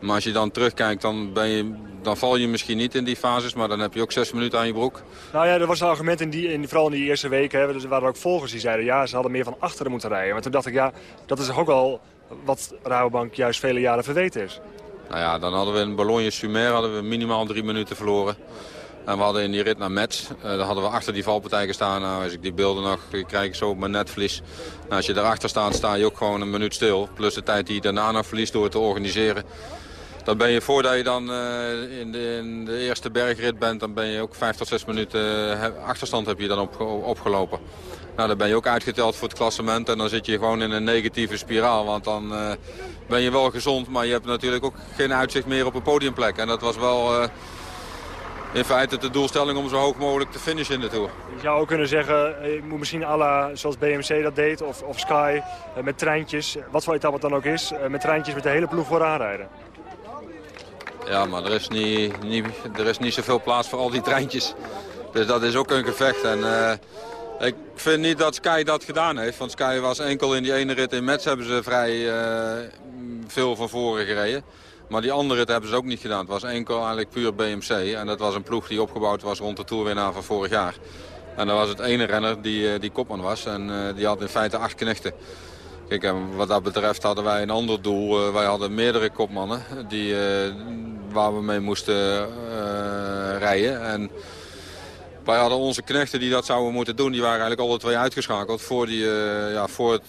Maar als je dan terugkijkt, dan, ben je, dan val je misschien niet in die fases. Maar dan heb je ook zes minuten aan je broek. Nou ja, er was een argument, in die, in, vooral in die eerste weken. Hè, er waren ook volgers die zeiden, ja, ze hadden meer van achteren moeten rijden. Maar toen dacht ik, ja, dat is ook wel wat Rabobank juist vele jaren verweten is. Nou ja, dan hadden we in we minimaal drie minuten verloren. En we hadden in die rit naar Metz, uh, daar hadden we achter die valpartij gestaan. Nou, als ik die beelden nog krijg, zo op mijn netvlies. Nou, als je daarachter staat, sta je ook gewoon een minuut stil. Plus de tijd die je daarna nog verliest door te organiseren. Dan ben je, voordat je dan uh, in, de, de, eerste bergrit bent, dan ben je ook vijf tot zes minuten uh, achterstand heb je dan op, opgelopen. Nou, dan ben je ook uitgeteld voor het klassement en dan zit je gewoon in een negatieve spiraal. Want dan ben je wel gezond, maar je hebt natuurlijk ook geen uitzicht meer op een podiumplek. En dat was wel in feite de doelstelling om zo hoog mogelijk te finishen in de Tour. Je zou ook kunnen zeggen, je moet misschien à la zoals BMC dat deed of, of Sky uh, met treintjes. Wat voor etappe het dan ook is, met treintjes met de hele ploeg vooraan rijden. Ja, maar er is niet, niet, er is niet zoveel plaats voor al die treintjes. Dus dat is ook een gevecht. En, uh, ik vind niet dat Sky dat gedaan heeft. Want Sky was enkel in die ene rit in Metz hebben ze vrij uh, veel van voren gereden. Maar die andere hebben ze ook niet gedaan. Het was enkel eigenlijk puur BMC. En dat was een ploeg die opgebouwd was rond de toerwinnaar van vorig jaar. En dat was het ene renner die, die kopman was. En uh, die had in feite acht knechten. Kijk, wat dat betreft hadden wij een ander doel. Uh, wij hadden meerdere kopmannen die, waar we mee moesten rijden. En wij hadden onze knechten die dat zouden moeten doen. Die waren eigenlijk alle twee uitgeschakeld voor die, ja, voor het,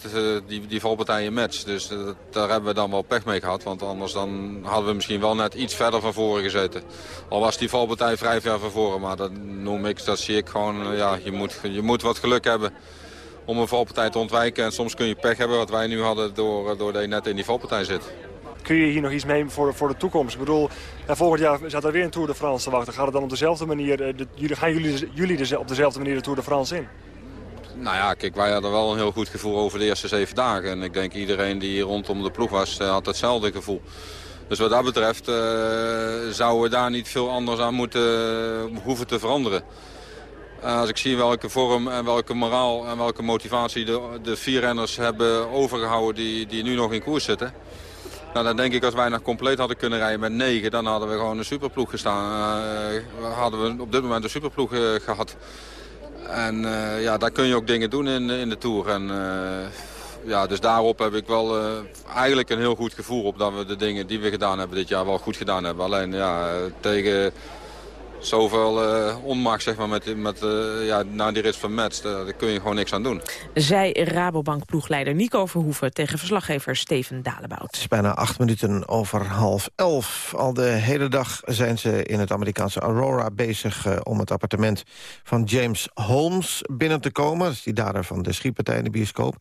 die, die valpartij in match. Dus daar hebben we dan wel pech mee gehad. Want anders dan hadden we misschien wel net iets verder van voren gezeten. Al was die valpartij vrij ver van voren. Maar dat noem ik, dat zie ik gewoon, ja, je moet, je moet wat geluk hebben om een valpartij te ontwijken. En soms kun je pech hebben, wat wij nu hadden, door, doordat je net in die valpartij zit. Kun je hier nog iets mee voor, voor de toekomst? Ik bedoel, ja, volgend jaar staat er weer een Tour de France te wachten. Gaat het dan op dezelfde manier, de, jullie, gaan jullie, jullie de, op dezelfde manier de Tour de France in? Nou ja, kijk, wij hadden wel een heel goed gevoel over de eerste zeven dagen. En ik denk iedereen die rondom de ploeg was, had hetzelfde gevoel. Dus wat dat betreft uh, zouden we daar niet veel anders aan moeten hoeven te veranderen. Als ik zie welke vorm en welke moraal en welke motivatie de, de vier renners hebben overgehouden die, die nu nog in koers zitten. Nou, dan denk ik als wij nog compleet hadden kunnen rijden met negen, dan hadden we gewoon een superploeg gestaan. Uh, hadden we op dit moment een superploeg uh, gehad. En ja, daar kun je ook dingen doen in, in de Tour. En, ja, dus daarop heb ik wel eigenlijk een heel goed gevoel op dat we de dingen die we gedaan hebben dit jaar wel goed gedaan hebben. Alleen ja, tegen zoveel uh, onmacht zeg maar, met, met, uh, ja, na die rit van Metz. Daar, daar, kun je gewoon niks aan doen. Zij Rabobank-ploegleider Nico Verhoeven tegen verslaggever Steven Dalebout. Het is bijna acht minuten over half elf. Al de hele dag zijn ze in het Amerikaanse Aurora bezig... Uh, om het appartement van James Holmes binnen te komen. Dat is die dader van de schietpartij in de bioscoop.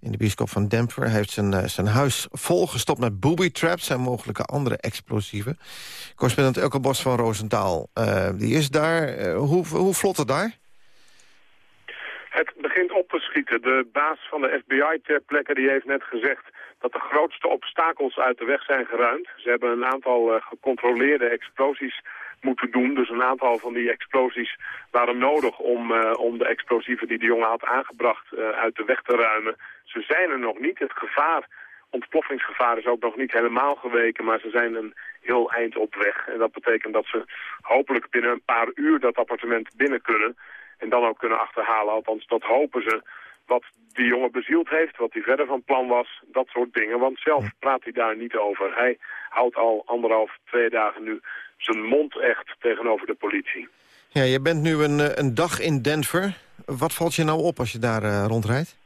In de bioscoop van Denver Hij heeft zijn, zijn huis volgestopt met booby traps... en mogelijke andere explosieven. Correspondent Elke Bos van Roosentaal... Uh, die is daar. Uh, hoe, hoe vlot het daar? Het begint op te schieten. De baas van de FBI ter plekke die heeft net gezegd dat de grootste obstakels uit de weg zijn geruimd. Ze hebben een aantal uh, gecontroleerde explosies moeten doen. Dus een aantal van die explosies waren nodig om, om de explosieven die de jongen had aangebracht uit de weg te ruimen. Ze zijn er nog niet. Het gevaar, ontploffingsgevaar is ook nog niet helemaal geweken, maar ze zijn een heel eind op weg. En dat betekent dat ze hopelijk binnen een paar uur dat appartement binnen kunnen. En dan ook kunnen achterhalen, althans dat hopen ze. Wat die jongen bezield heeft, wat hij verder van plan was, dat soort dingen. Want zelf praat hij daar niet over. Hij houdt al anderhalf, twee dagen nu zijn mond echt tegenover de politie. Ja, je bent nu een, een dag in Denver. Wat valt je nou op als je daar uh, rondrijdt?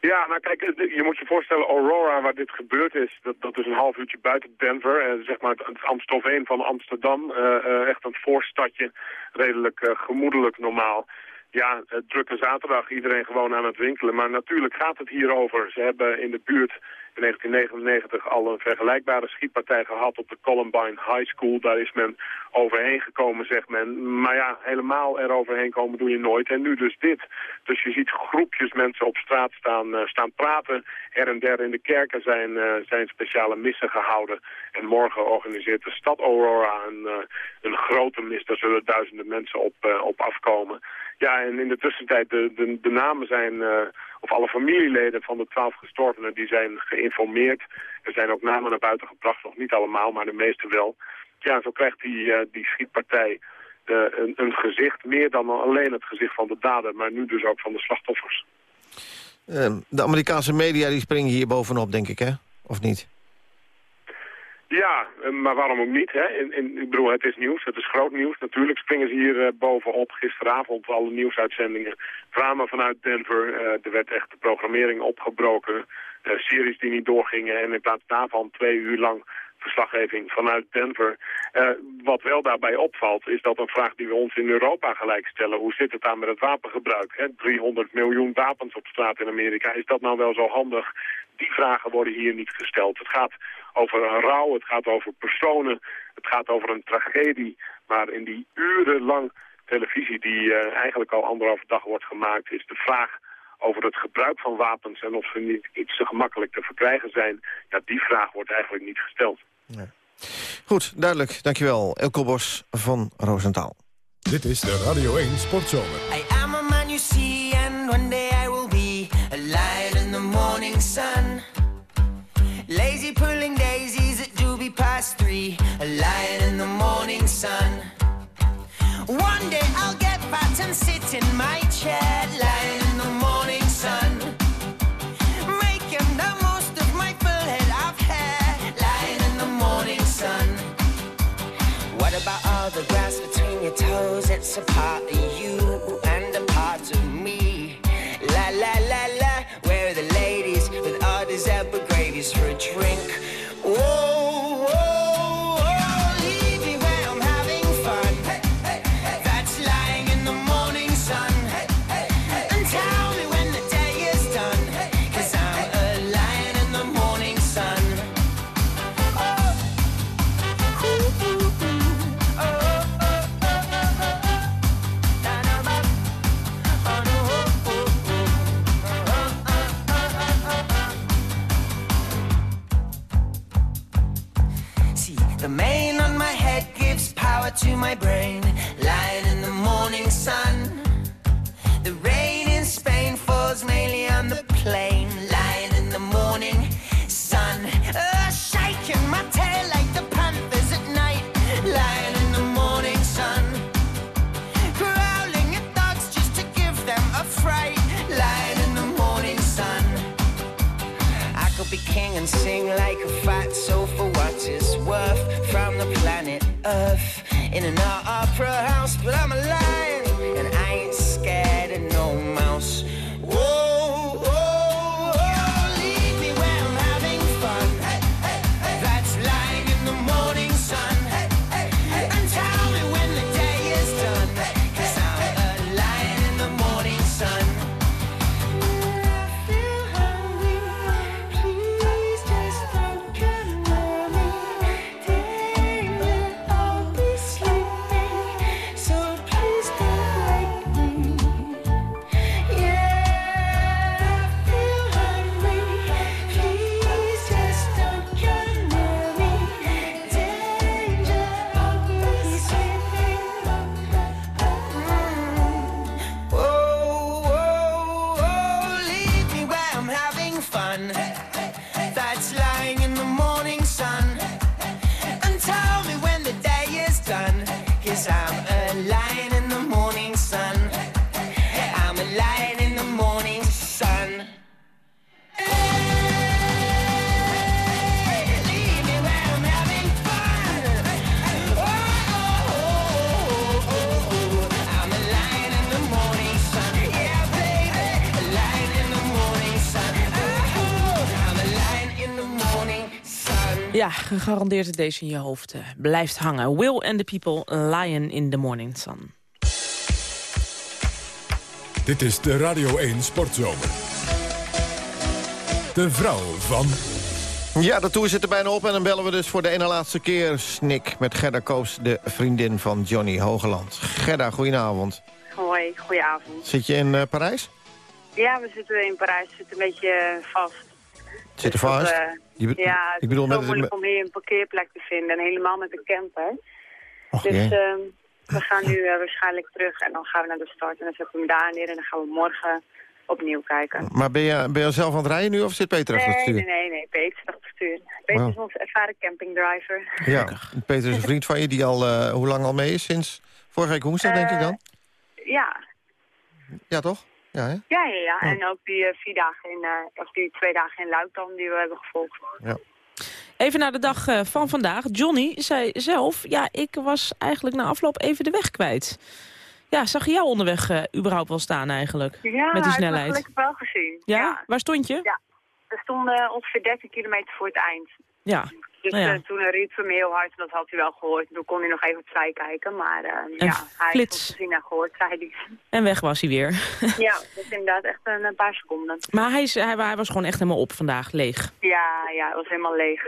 Ja, nou kijk, je moet je voorstellen, Aurora, waar dit gebeurd is, dat, dat is een half uurtje buiten Denver, eh, zeg maar het Amstelveen van Amsterdam, uh, uh, echt een voorstadje, redelijk gemoedelijk normaal. Ja, drukke zaterdag, iedereen gewoon aan het winkelen, maar natuurlijk gaat het hier over. Ze hebben in de buurt in 1999 al een vergelijkbare schietpartij gehad op de Columbine High School. Daar is men overheen gekomen, zegt men. Maar ja, helemaal eroverheen komen doe je nooit. En nu dus dit. Dus je ziet groepjes mensen op straat staan, uh, staan praten. Her en der in de kerken zijn, uh, zijn speciale missen gehouden. En morgen organiseert de stad Aurora een, uh, een grote mis. Daar zullen duizenden mensen op, op afkomen. Ja, en in de tussentijd, de, de, namen zijn, of alle familieleden van de twaalf gestorvenen, die zijn geïnformeerd. Er zijn ook namen naar buiten gebracht, nog niet allemaal, maar de meeste wel. Ja, zo krijgt die, uh, die schietpartij uh, een, een gezicht, meer dan alleen het gezicht van de dader, maar nu dus ook van de slachtoffers. de Amerikaanse media die springen hier bovenop, denk ik, hè? Of niet? Ja, eh, maar waarom ook niet? Hè? In, in, ik bedoel, het is nieuws, het is groot nieuws. Natuurlijk springen ze hier eh, bovenop. Gisteravond alle nieuwsuitzendingen kwamen vanuit Denver. Eh, er werd echt de programmering opgebroken. Eh, series die niet doorgingen en in plaats daarvan twee uur lang verslaggeving vanuit Denver. Eh, wat wel daarbij opvalt is dat een vraag die we ons in Europa gelijk stellen. Hoe zit het aan met het wapengebruik? Hè? 300 miljoen wapens op straat in Amerika. Is dat nou wel zo handig? Die vragen worden hier niet gesteld. Het gaat over een rouw, het gaat over personen, het gaat over een tragedie. Maar in die urenlang televisie die eh, eigenlijk al anderhalve dag wordt gemaakt... is de vraag over het gebruik van wapens en of ze niet iets te gemakkelijk te verkrijgen zijn... ja, die vraag wordt eigenlijk niet gesteld. Goed, duidelijk. Dankjewel. Elko Bos van Roosentaal. Dit is de Radio 1 Sportzomer. I am a man you see, and one day I will be a lion in the morning sun. Lazy pulling daisies at doobie past three, a lion in the morning sun. One day I'll get fat and sit in my chair, lion fun. Ja, gegarandeerd dat deze in je hoofd eh, blijft hangen. Will and the People, Lion in the Morning Sun. Dit is de Radio 1 Sportzomer. De vrouw van... Ja, de tour zit er bijna op en dan bellen we dus voor de ene laatste keer... Snik met Gerda Koos, de vriendin van Johnny Hogeland. Gerda, goedenavond. Hoi, goedenavond. Zit je in eh, Parijs? Ja, we zitten in Parijs, we zitten een beetje eh, vast. Zit er vast? eh, Je be- ja, ik het bedoel is zo met- moeilijk met- om hier een parkeerplek te vinden. En helemaal met een camper. Och, dus ehm, we gaan nu eh, waarschijnlijk terug en dan gaan we naar de start. En dan zetten we hem daar neer en dan gaan we morgen opnieuw kijken. Maar ben je, ben je zelf aan het rijden nu of zit Peter achter het Nee, stuur? nee, nee, nee. Peter is achter het stuur. Peter Wow. is onze ervaren campingdriver. Ja, Peter is een vriend van je die al, eh, hoe lang al mee is? Sinds vorige week woensdag, denk ik dan? Ja, Ja, toch? Ja, hè? ja, ja. ja. En ook die eh, vier dagen in, eh, of die twee dagen in Luik dan, die we hebben gevolgd. Ja. Even naar de dag eh, van vandaag. Johnny zei zelf, ja, ik was eigenlijk na afloop even de weg kwijt. Ja, zag je jou onderweg eh, überhaupt wel staan eigenlijk? Ja, met die ik heb wel gezien. Ja? Waar stond je? Ja, we stonden ongeveer 13 kilometer voor het eind. Ja. Dus Nou ja. eh, toen riep ze me heel hard, en dat had hij wel gehoord. Toen kon hij nog even opzij kijken, maar eh, En ja, hij heeft gezien en gehoord, zei hij. En weg was hij weer. ja, dat is inderdaad echt een, een paar seconden. maar hij, is, hij, hij was gewoon echt helemaal op vandaag, leeg. Ja, ja, het was helemaal leeg.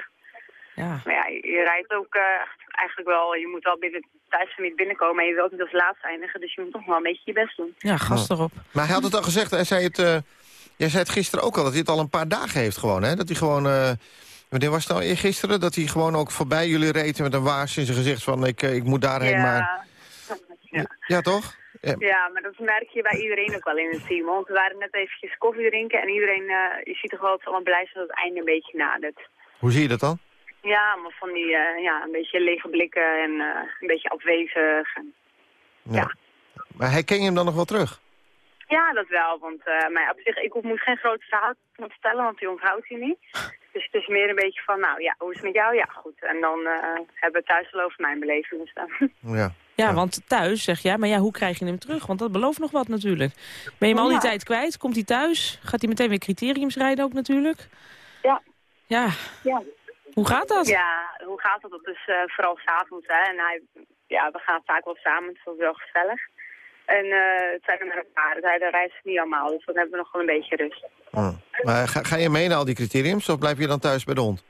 Ja. Maar ja, je, je rijdt ook eh, echt eigenlijk wel, je moet wel binnen thuis niet binnenkomen en je wilt niet als laatste eindigen, dus je moet toch wel een beetje je best doen. Ja, gas Oh. erop. Maar hij had het al gezegd, hij zei het, eh, jij zei het gisteren ook al... dat hij het al een paar dagen heeft gewoon, hè? Dat hij gewoon... eh, wanneer was het nou gisteren? Dat hij gewoon ook voorbij jullie reed met een waas in zijn gezicht van... ik, eh, ik moet daarheen, maar... ja. Ja, toch? Ja. Ja, maar dat merk je bij iedereen ook wel in het team. Want we waren net eventjes koffie drinken en iedereen, eh, je ziet toch wel dat ze allemaal blij zijn dat het einde een beetje nadert. Hoe zie je dat dan? Ja, maar van die, eh, ja, een beetje lege blikken en een beetje afwezig. En- Ja. Maar herken je hem dan nog wel terug? Ja, dat wel, want maar op zich, ik hoef- moet geen grote verhaal vertellen, want die onthoudt hij niet. Dus het is meer een beetje van, nou ja, hoe is het met jou? Ja, goed. En dan eh, hebben we thuis wel over mijn beleving staan. Ja. Ja, want thuis zeg jij, maar ja, hoe krijg je hem terug? Want dat belooft nog wat natuurlijk. Ben je hem al die Ja. tijd kwijt? Komt hij thuis? Gaat hij meteen weer criteriums rijden ook natuurlijk? Ja. Ja. Ja. Hoe gaat dat? Ja, hoe gaat dat? Dat is eh, vooral s'avonds, hè. En hij, ja, we gaan vaak wel samen, dus dat is wel gezellig. En eh het zijn er met elkaar, dus hij de reist niet allemaal, dus dan hebben we nog wel een beetje rust. Hm. Maar ga, ga je mee naar al die criteriums of blijf je dan thuis bij de hond?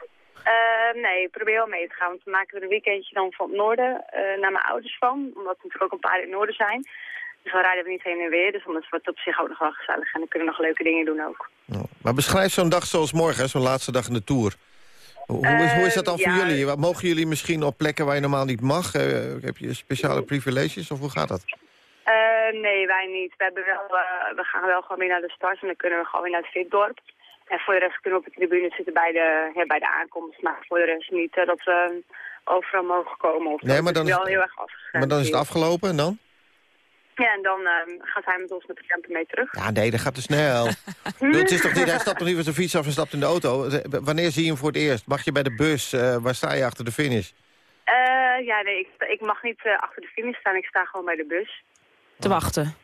Eh, nee, ik probeer wel mee te gaan, want we maken er een weekendje dan van het noorden eh, naar mijn ouders van, omdat er natuurlijk ook een paar in het noorden zijn. Dus dan rijden we niet heen en weer, dus dan is het op zich ook nog wel gezellig en dan kunnen we nog leuke dingen doen ook. Maar beschrijf zo'n dag zoals morgen, zo'n laatste dag in de Tour. Hoe, hoe is, hoe is dat dan voor ja. jullie? Mogen jullie misschien op plekken waar je normaal niet mag? Heb je speciale privileges of hoe gaat dat? Eh, nee, wij niet. We, hebben wel, eh, we gaan wel gewoon weer naar de start en dan kunnen we gewoon weer naar het fitdorp. En voor de rest kunnen we op de tribune zitten bij de, ja, bij de aankomst. Maar voor de rest niet eh, dat we overal mogen komen. Of Nee, maar dan is wel heel erg. Maar dan is het afgelopen en dan? Ja, en dan eh, gaat hij met ons met de camper mee terug. Ja, nee, dat gaat te snel. Het is toch niet, hij stapt toch niet van zijn fiets af en stapt in de auto? Wanneer zie je hem voor het eerst? Mag je bij de bus? Waar sta je achter de finish? Ja, nee, ik, ik mag niet achter de finish staan. Ik sta gewoon bij de bus. Te wachten.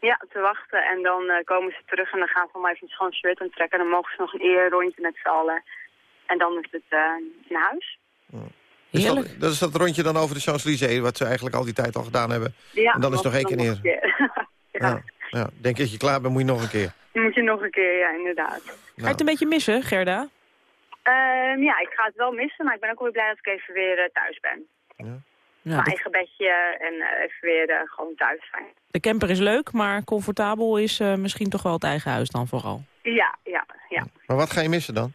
Ja, te wachten. En dan eh, komen ze terug en dan gaan ze van mij even een schoon shirt aan trekken. En dan mogen ze nog een eerrondje met z'n allen. En dan is het eh, naar huis. Is dat, dat is dat rondje dan over de Champs-Élysées... wat ze eigenlijk al die tijd al gedaan hebben. Ja, en dan is het nog één keer neer. nog een keer. ja. Ja. Ja. Denk je dat je klaar bent, moet je nog een keer. Moet je nog een keer, ja, inderdaad. Ga je het een beetje missen, Gerda? Ehm, ja, ik ga het wel missen, maar ik ben ook wel weer blij dat ik even weer eh, thuis ben. Ja, Mijn eigen bedje en eh, even weer eh, gewoon thuis zijn. de camper is leuk, maar comfortabel is eh, misschien toch wel het eigen huis dan vooral. Ja, ja, ja. Maar wat ga je missen dan?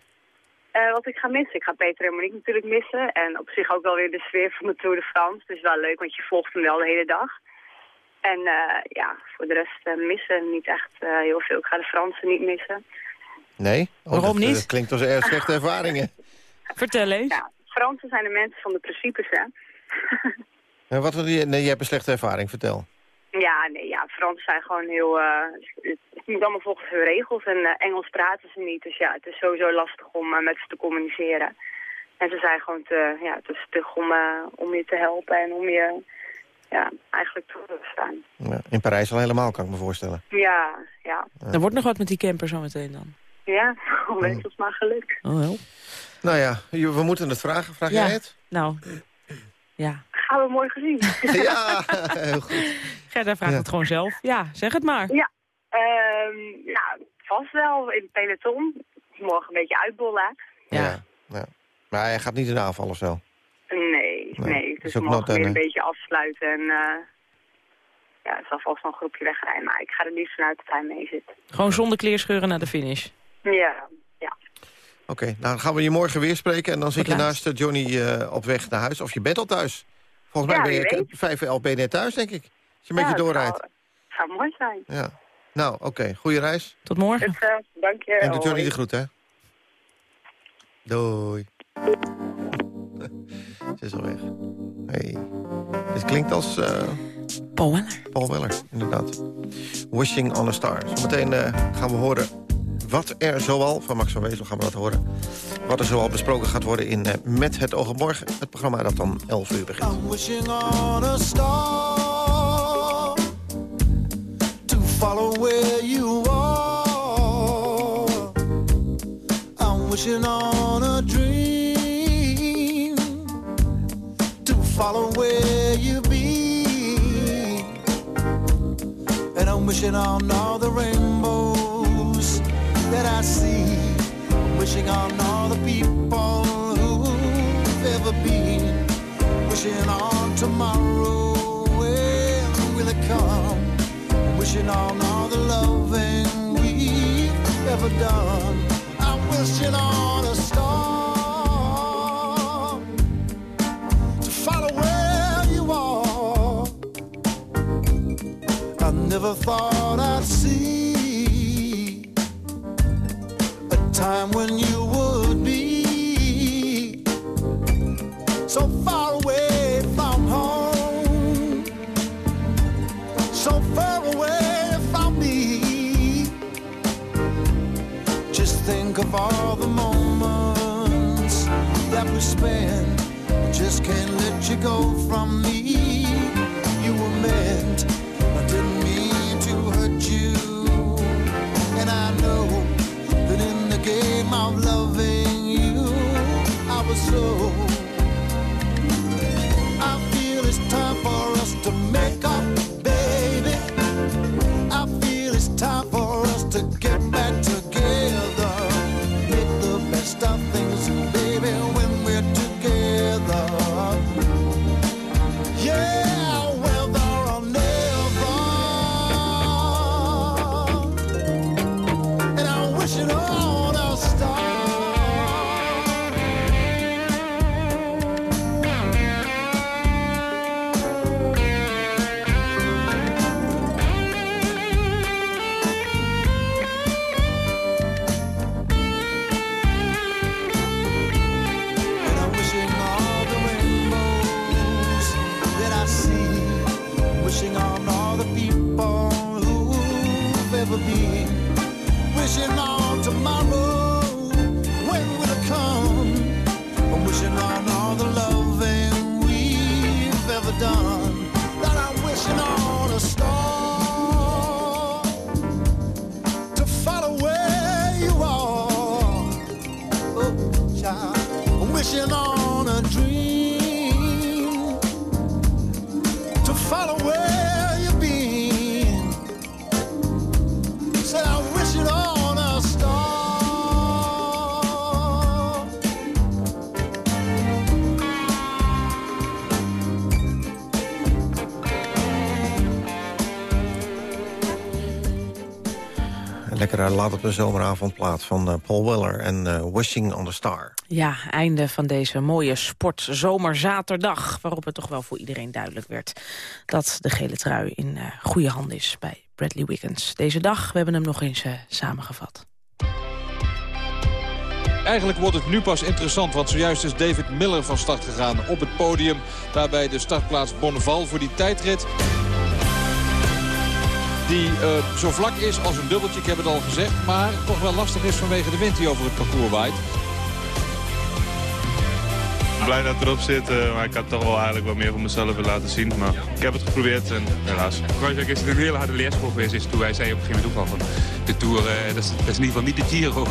Eh, wat ik ga missen, ik ga Peter en Monique natuurlijk missen. En op zich ook wel weer de sfeer van de Tour de France. Dus wel leuk, want je volgt hem wel de hele dag. En eh, ja, voor de rest eh, missen niet echt eh, heel veel. Ik ga de Fransen niet missen. Nee? Oh, Waarom dat, niet? Dat klinkt als erg slechte ervaringen. Vertel eens. Ja, Fransen zijn de mensen van de principes, hè. En wat, wil je- nee, je hebt een slechte ervaring, vertel. Ja, nee, ja, Frans zijn gewoon heel... eh, het moet allemaal volgens hun regels en eh, Engels praten ze niet. Dus ja, het is sowieso lastig om eh, met ze te communiceren. En ze zijn gewoon te, ja, te stug om, eh, om je te helpen en om je ja, eigenlijk toe te staan. Ja, in Parijs al helemaal, kan ik me voorstellen. Ja, ja. Er wordt nog wat met die camper zometeen dan. Ja, weet het maar gelukt. Oh, wel. Nou ja, je- we moeten het vragen. Vraag Ja. jij het? Nou, ja. Gaan we morgen zien. ja, heel goed. Gerda vraagt Ja. het gewoon zelf. Ja, zeg het maar. Ja, ehm, ja, vast wel in het peloton. Morgen een beetje uitbollen. Ja. ja. Maar hij gaat niet in de aanval of zo? Nee, nee. is Dus ook morgen weer een, een beetje afsluiten. En uh, ja, het zal vast wel een groepje wegrijden. Maar ik ga er liefst vanuit dat hij mee zit. Gewoon zonder kleerscheuren naar de finish. Ja, Oké, nou dan gaan we je morgen weer spreken. En dan zit je naast eh, Johnny eh, op weg naar huis. Of je bent al thuis. Volgens mij Ja, ben je vijf elf ben je net thuis, denk ik. Als je een Ja, beetje het doorrijdt. Zou, zou mooi zijn. Ja. Nou, oké. Goeie reis. Tot morgen. Uh, dank je. En doe Johnny de groet, hè. Doei. Ze is al weg. Hey. Dit klinkt als... eh, Paul Weller. Paul Weller, inderdaad. Wishing on a Star. Zometeen eh, gaan we horen wat er zoal... Van Max van Wezel gaan we dat horen. wat er zoal besproken gaat worden in eh, Met het oog op morgen. Het programma dat om 11 uur begint. I'm wishing on a star to follow where you are. I'm wishing on a dream to follow where you be. And I'm wishing on all the rainbows that I see. Wishing on all the people who've ever been. Wishing on tomorrow when will it come? Wishing on all the loving we've ever done. I'm wishing on a star to follow where you are. I never thought i'd see time when you would be so far away from home, so far away from me. Just think of all the moments that we spent. I just can't let you go Een lekkere laat op de zomeravondplaat van eh, Paul Weller en eh, Wishing on the Star. Ja, einde van deze mooie sportzomerzaterdag... waarop het toch wel voor iedereen duidelijk werd... dat de gele trui in eh, goede handen is bij Bradley Wiggins. Deze dag, we hebben hem nog eens eh, samengevat. Eigenlijk wordt het nu pas interessant, want zojuist is David Miller van start gegaan op het podium. Daarbij de startplaats Bonneval voor die tijdrit. Die eh, zo vlak is als een dubbeltje, ik heb het al gezegd. Maar toch wel lastig is vanwege de wind die over het parcours waait. blij dat het erop zit, eh, maar ik had toch wel eigenlijk wat meer van mezelf willen laten zien. Maar ik heb het geprobeerd en helaas. Kruiswijk is het een hele harde leerschool geweest. Is toen hij zei op een gegeven moment ook al van de Tour, eh, dat, is, dat is in ieder geval niet de Giro.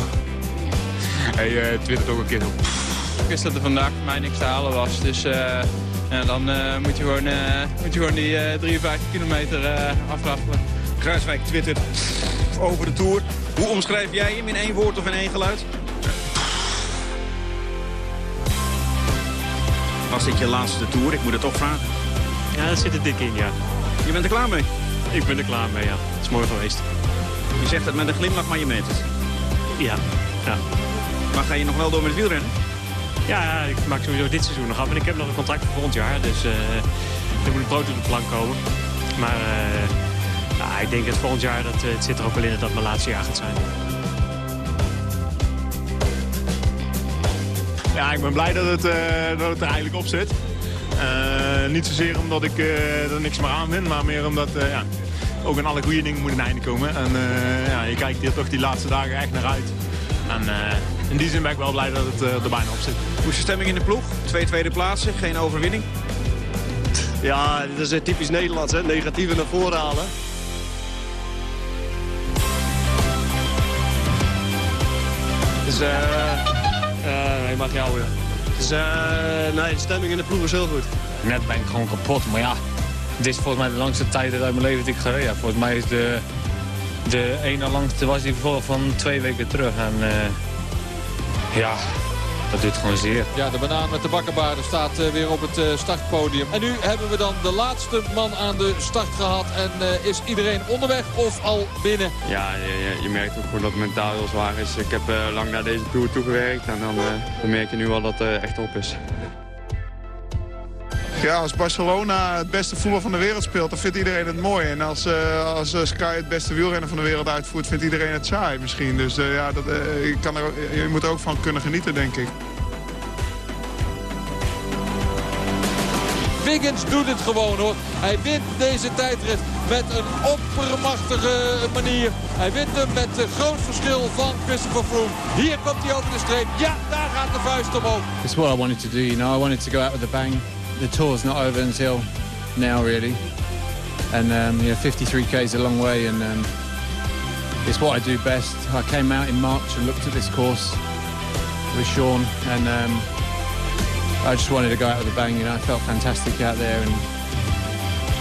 hij uh, twittert ook een keer zo. Ik wist dat er vandaag voor mij niks te halen was. Dus eh, ja, dan eh, moet, je gewoon, eh, moet je gewoon die eh, 53 kilometer eh afraffelen. Kruiswijk twittert over de Tour. Hoe omschrijf jij hem in één woord of in één geluid? Was dit je laatste Tour? Ik moet het toch vragen. Ja, dat zit er dik in, ja. Je bent er klaar mee? Ik ben er klaar mee, ja. Het is mooi geweest. Je zegt het met een glimlach, maar je meent het. Ja, ja. Maar ga je nog wel door met het wielrennen? Ja, ik maak sowieso dit seizoen nog af. En ik heb nog een contract voor volgend jaar. Dus eh er moet een brood op de plank komen. Maar eh, ja, ik denk dat volgend jaar, dat, eh, het zit er ook wel in dat dat mijn laatste jaar gaat zijn. Ja, ik ben blij dat het, eh, dat het er eigenlijk op zit. Eh, niet zozeer omdat ik eh, er niks meer aan vind, maar meer omdat eh, ja, ook aan alle goede dingen moet een einde komen. En eh, ja, je kijkt hier toch die laatste dagen echt naar uit. En eh, in die zin ben ik wel blij dat het uh, er bijna op zit. Hoe is de stemming in de ploeg? Twee tweede plaatsen, geen overwinning. Ja, dat is typisch Nederlands, hè? negatieve naar voren halen. Dus eh... Uh, nee, mag jou weer. Dus nee, de stemming in de ploeg is heel goed. Net ben ik gewoon kapot, maar ja, dit is volgens mij de langste tijd uit mijn leven dat ik gereden heb. Volgens mij is de, de ene langste was die van twee weken terug. En uh, ja, dat doet gewoon zeer. Ja, de banaan met de bakkenbaarden staat uh, weer op het uh, startpodium. En nu hebben we dan de laatste man aan de start gehad. En uh, is iedereen onderweg of al binnen? Ja, je, je merkt ook gewoon dat het mentaal heel zwaar is. Ik heb lang naar deze Tour toegewerkt. En dan, dan merk je nu wel dat het echt op is. Ja, als Barcelona het beste voetbal van de wereld speelt, dan vindt iedereen het mooi. En als, uh, als uh, Sky het beste wielrennen van de wereld uitvoert, vindt iedereen het saai misschien. Dus uh, ja, dat, je, kan er, je moet er ook van kunnen genieten, denk ik. Wiggins doet het gewoon hoor. Hij wint deze tijdrit met een oppermachtige manier. Hij wint hem met een groot verschil van Christopher Froome. Hier komt hij over de streep. Ja, daar gaat de vuist omhoog. It's what I wanted to do, you know. I wanted to go out with a bang. The tour's not over until now, really. And um, you know, 53k is a long way, and um, it's what I do best. I came out in March and looked at this course with Sean, and um, I just wanted to go out with a bang. You know, I felt fantastic out there, and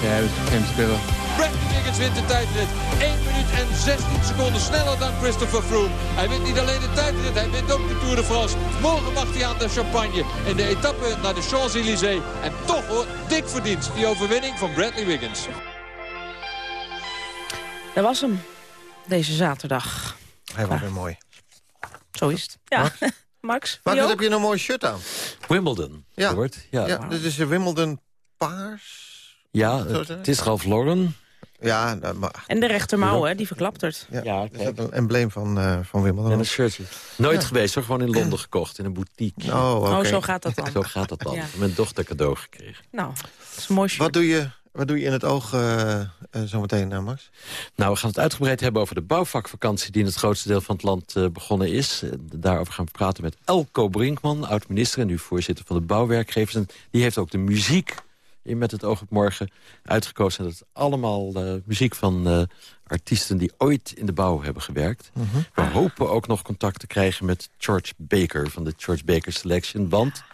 yeah, it was, came together. Bradley Wiggins wint de tijdrit. 1 minuut en 16 seconden sneller dan Christopher Froome. Hij wint niet alleen de tijdrit, hij wint ook de Tour de France. Morgen mag hij aan de champagne in de etappe naar de Champs-Élysées. En toch hoor, dik verdiend die overwinning van Bradley Wiggins. Dat was hem, deze zaterdag. Hij was weer mooi. Zo is het. Ja, Max, wat heb je een mooi shirt aan? Wimbledon, ja. Robert. Ja. ja, dit is de Wimbledon paars. Ja, het, het is Ralph Lauren. Ja. En de rechtermouw, hè, die verklappert. Ja, ja is dat een embleem van, uh, van Wimbledon. En een shirtje. Nooit ja. geweest, hoor. Gewoon in Londen gekocht, in een boutique. Oh, okay. oh zo gaat dat dan. zo gaat dat dan. Ja. Mijn dochter cadeau gekregen. Nou, dat is een mooi shirt. Wat doe je, wat doe je in het oog uh, uh, zometeen, uh, Max? Nou, we gaan het uitgebreid hebben over de bouwvakvakantie... die in het grootste deel van het land begonnen is. daarover gaan we praten met Elko Brinkman, oud-minister... en nu voorzitter van de bouwwerkgevers. En die heeft ook de muziek in Met het oog op morgen uitgekozen. En dat is allemaal uh, muziek van uh, artiesten die ooit in de bouw hebben gewerkt. Mm -hmm. We hopen ook nog contact te krijgen met George Baker van de George Baker Selection. Want,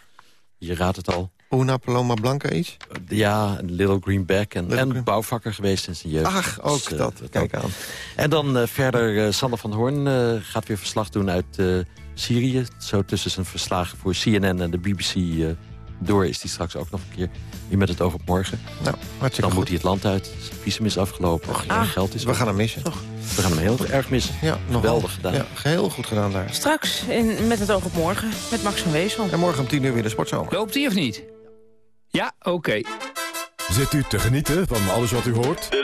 je raadt het al... Una Paloma Blanca iets? Ja, een Little Greenback en, en Green... bouwvakker geweest in zijn jeugd. Ach, ook dus, dat. Kijk aan. En dan verder, Sander van Hoorn gaat weer verslag doen uit Syrië. Zo tussen zijn verslagen voor CNN en de BBC door is die straks ook nog een keer weer met het oog op morgen. Nou, Dan goed. moet hij het land uit. Zijn visum is afgelopen. Och, ah, geld is we gaan hem missen. Toch? We gaan hem heel erg missen. Ja, Geweldig gedaan. Ja, heel goed gedaan daar. Straks in, met het oog op morgen met Max van Weesel. En morgen om tien uur weer de sportzomer. Loopt hij of niet? Ja, oké. Okay. Zit u te genieten van alles wat u hoort? De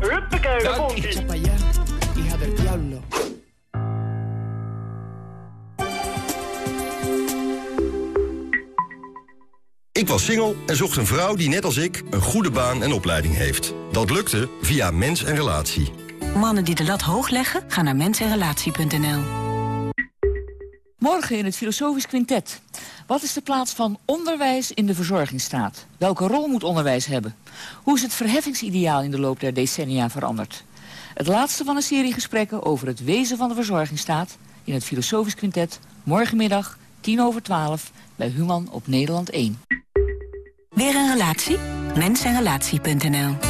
Huppakee, daar komt. Ik was single en zocht een vrouw die net als ik een goede baan en opleiding heeft. Dat lukte via Mens en Relatie. Mannen die de lat hoog leggen, gaan naar mensenrelatie.nl. Morgen in het Filosofisch Quintet. Wat is de plaats van onderwijs in de verzorgingsstaat? Welke rol moet onderwijs hebben? Hoe is het verheffingsideaal in de loop der decennia veranderd? Het laatste van een serie gesprekken over het wezen van de verzorgingsstaat... in het Filosofisch Quintet, morgenmiddag, 10 over 12... bij Human op Nederland 1. Weer een relatie? Mensenrelatie.nl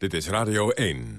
Dit is Radio 1.